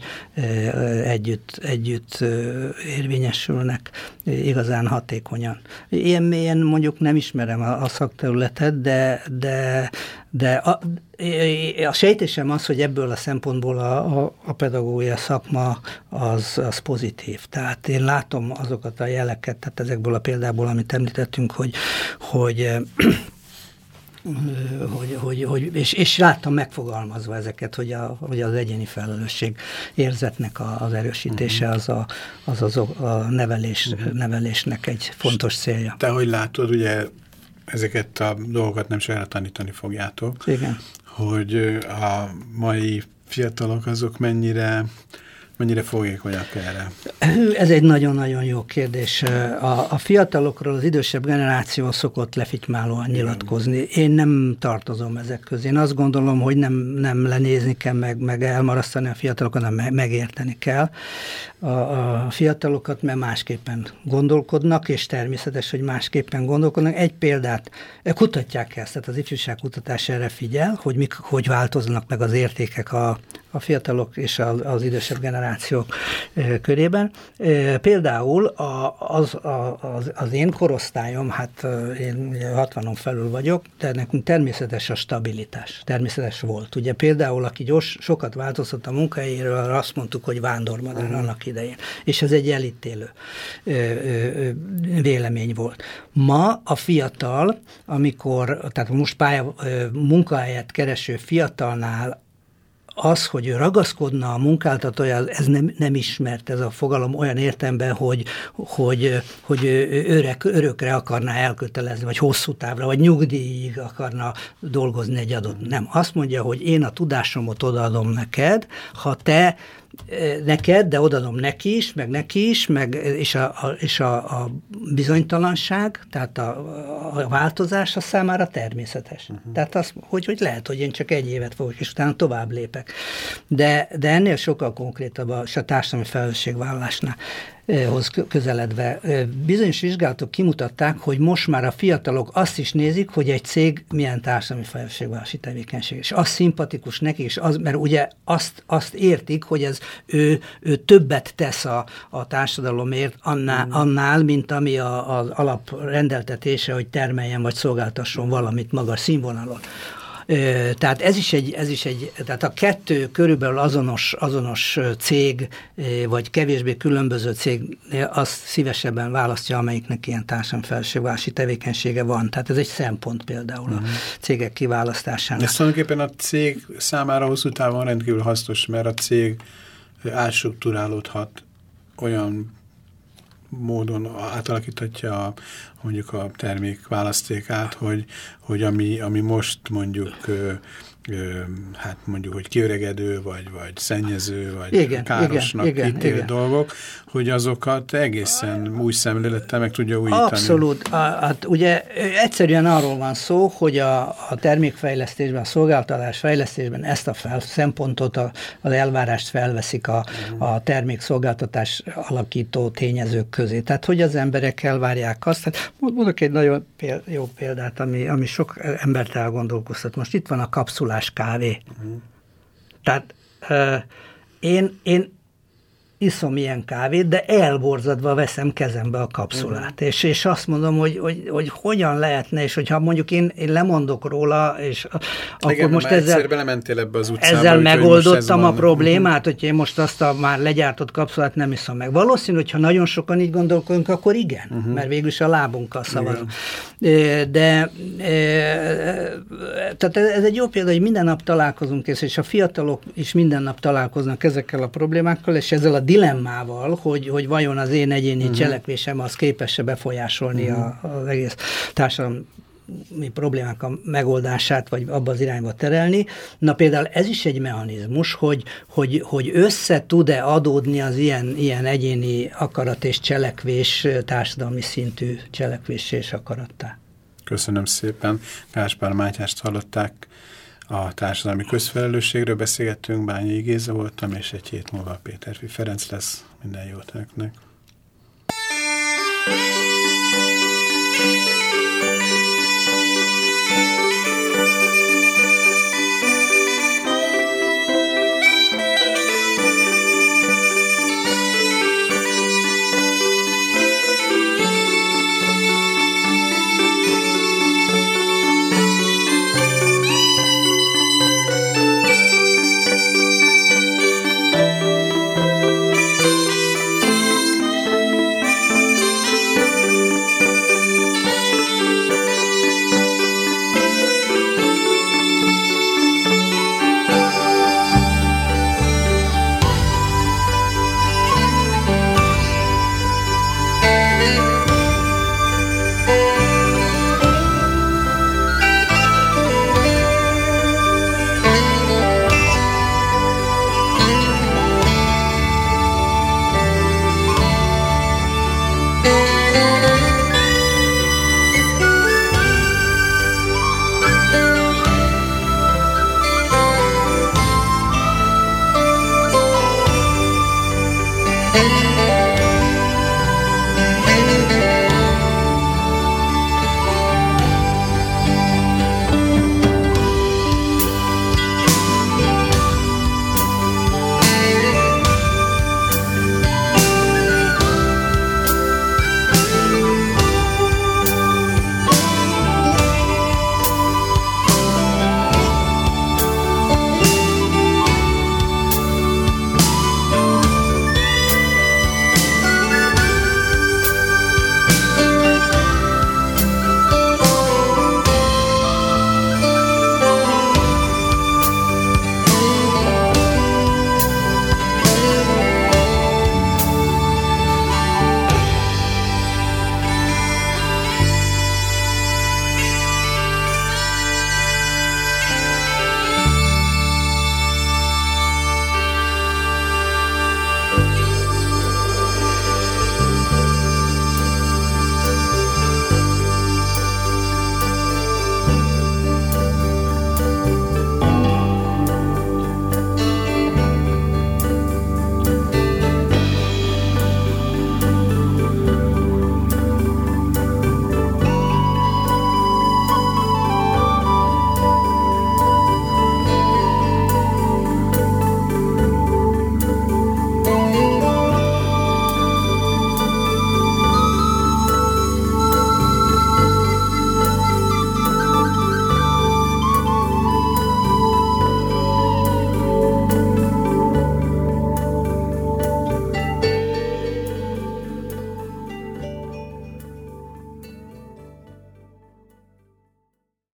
együtt, együtt érvényesülnek igazán hatékonyan. Ilyen mélyen mondjuk nem ismerem a, szakterületet, de, de, de a, a sejtésem az, hogy ebből a szempontból a, a, a pedagógia szakma az, az pozitív. Tehát én látom azokat a jeleket, tehát ezekből a példából, amit említettünk, hogy, hogy hogy, hogy, hogy, és, és láttam megfogalmazva ezeket, hogy, a, hogy az egyéni felelősség érzetnek az erősítése az a, az, az a nevelés, nevelésnek egy fontos célja. Te hogy látod, ugye ezeket a dolgokat nem sokára tanítani fogjátok. Igen. Hogy a mai fiatalok azok mennyire Mennyire fogékonyak erre? Ez egy nagyon-nagyon jó kérdés. A, a fiatalokról az idősebb generáció szokott lefitymálóan nyilatkozni. Én nem tartozom ezek közé. Én azt gondolom, hogy nem, nem lenézni kell, meg, meg elmarasztani a fiatalokat, hanem megérteni kell a, a fiatalokat, mert másképpen gondolkodnak, és természetes, hogy másképpen gondolkodnak. Egy példát, kutatják ezt, tehát az ifjúság kutatás erre figyel, hogy mik, hogy változnak meg az értékek a, a fiatalok és az, az idősebb generációk körében. Például a, az, a, az, az én korosztályom, hát én 60-on felül vagyok, de nekünk természetes a stabilitás, természetes volt. Ugye például, aki gyors, sokat változott a munkahelyéről, azt mondtuk, hogy vándormadár uh-huh. annak idején. És ez egy elítélő vélemény volt. Ma a fiatal, amikor, tehát most pálya, munkahelyet kereső fiatalnál az, hogy ő ragaszkodna a munkáltatója, ez nem, nem ismert ez a fogalom olyan értemben, hogy, hogy, hogy örök, örökre akarná elkötelezni, vagy hosszú távra, vagy nyugdíjig akarna dolgozni egy adott. Nem. Azt mondja, hogy én a tudásomat odaadom neked, ha te neked, de odadom neki is, meg neki is, meg, és, a, a, és a, a bizonytalanság, tehát a, a változás a számára természetes. Uh-huh. Tehát az, hogy, hogy lehet, hogy én csak egy évet fogok, és utána tovább lépek. De, de ennél sokkal konkrétabb a, a társadalmi felelősségvállalásnál hoz közeledve. Bizonyos vizsgálatok kimutatták, hogy most már a fiatalok azt is nézik, hogy egy cég milyen társadalmi felelősségvállalási tevékenység. És az szimpatikus neki, és az, mert ugye azt, azt értik, hogy ez ő, ő többet tesz a, a társadalomért annál, mm. annál, mint ami a, az alaprendeltetése, hogy termeljen vagy szolgáltasson valamit magas színvonalon. Tehát ez is egy, ez is egy, tehát a kettő körülbelül azonos, azonos cég, vagy kevésbé különböző cég, azt szívesebben választja, amelyiknek ilyen társadalmi felségvási tevékenysége van. Tehát ez egy szempont például a mhm. cégek kiválasztásának. Ez tulajdonképpen a cég számára hosszú távon rendkívül hasznos, mert a cég átstruktúrálódhat olyan módon átalakíthatja a, mondjuk a termék választékát, hogy, hogy ami, ami most mondjuk hát mondjuk, hogy kiöregedő, vagy, vagy szennyező, vagy igen, károsnak igen, ítélt igen, dolgok, hogy azokat egészen új szemlélettel meg tudja újítani. Abszolút. Hát ugye egyszerűen arról van szó, hogy a, a termékfejlesztésben, a szolgáltatás fejlesztésben ezt a fel, szempontot, a, az elvárást felveszik a, a termékszolgáltatás alakító tényezők közé. Tehát, hogy az emberek elvárják azt. Hát mondok egy nagyon péld, jó példát, ami, ami sok embert elgondolkoztat. Most itt van a kapszula kapszulás kávé. Uh-huh. Tehát én, én iszom ilyen kávét, de elborzadva veszem kezembe a kapszulát. Uh-huh. És, és azt mondom, hogy, hogy, hogy hogyan lehetne, és hogyha mondjuk én, én lemondok róla, és akkor Igen, most ezzel, belementél ebbe az utcába, ezzel megoldottam ez a problémát, uh-huh. hogy én most azt a már legyártott kapszulát nem iszom meg. Valószínű, hogyha nagyon sokan így gondolkodunk, akkor igen, uh-huh. mert végül is a lábunkkal szavazunk. De, de tehát ez egy jó példa, hogy minden nap találkozunk, és a fiatalok is minden nap találkoznak ezekkel a problémákkal, és ezzel a dilemmával, hogy, hogy vajon az én egyéni uh-huh. cselekvésem az képes-e befolyásolni uh-huh. a, az egész társadalom mi problémák a megoldását, vagy abba az irányba terelni. Na például ez is egy mechanizmus, hogy, hogy, hogy össze tud-e adódni az ilyen, ilyen egyéni akarat és cselekvés, társadalmi szintű cselekvés és akarattá. Köszönöm szépen. Gáspár Mátyást hallották a társadalmi közfelelősségről beszélgettünk, Bányai Géza voltam, és egy hét múlva Péter Ferenc lesz. Minden jót önöknek! Thank you.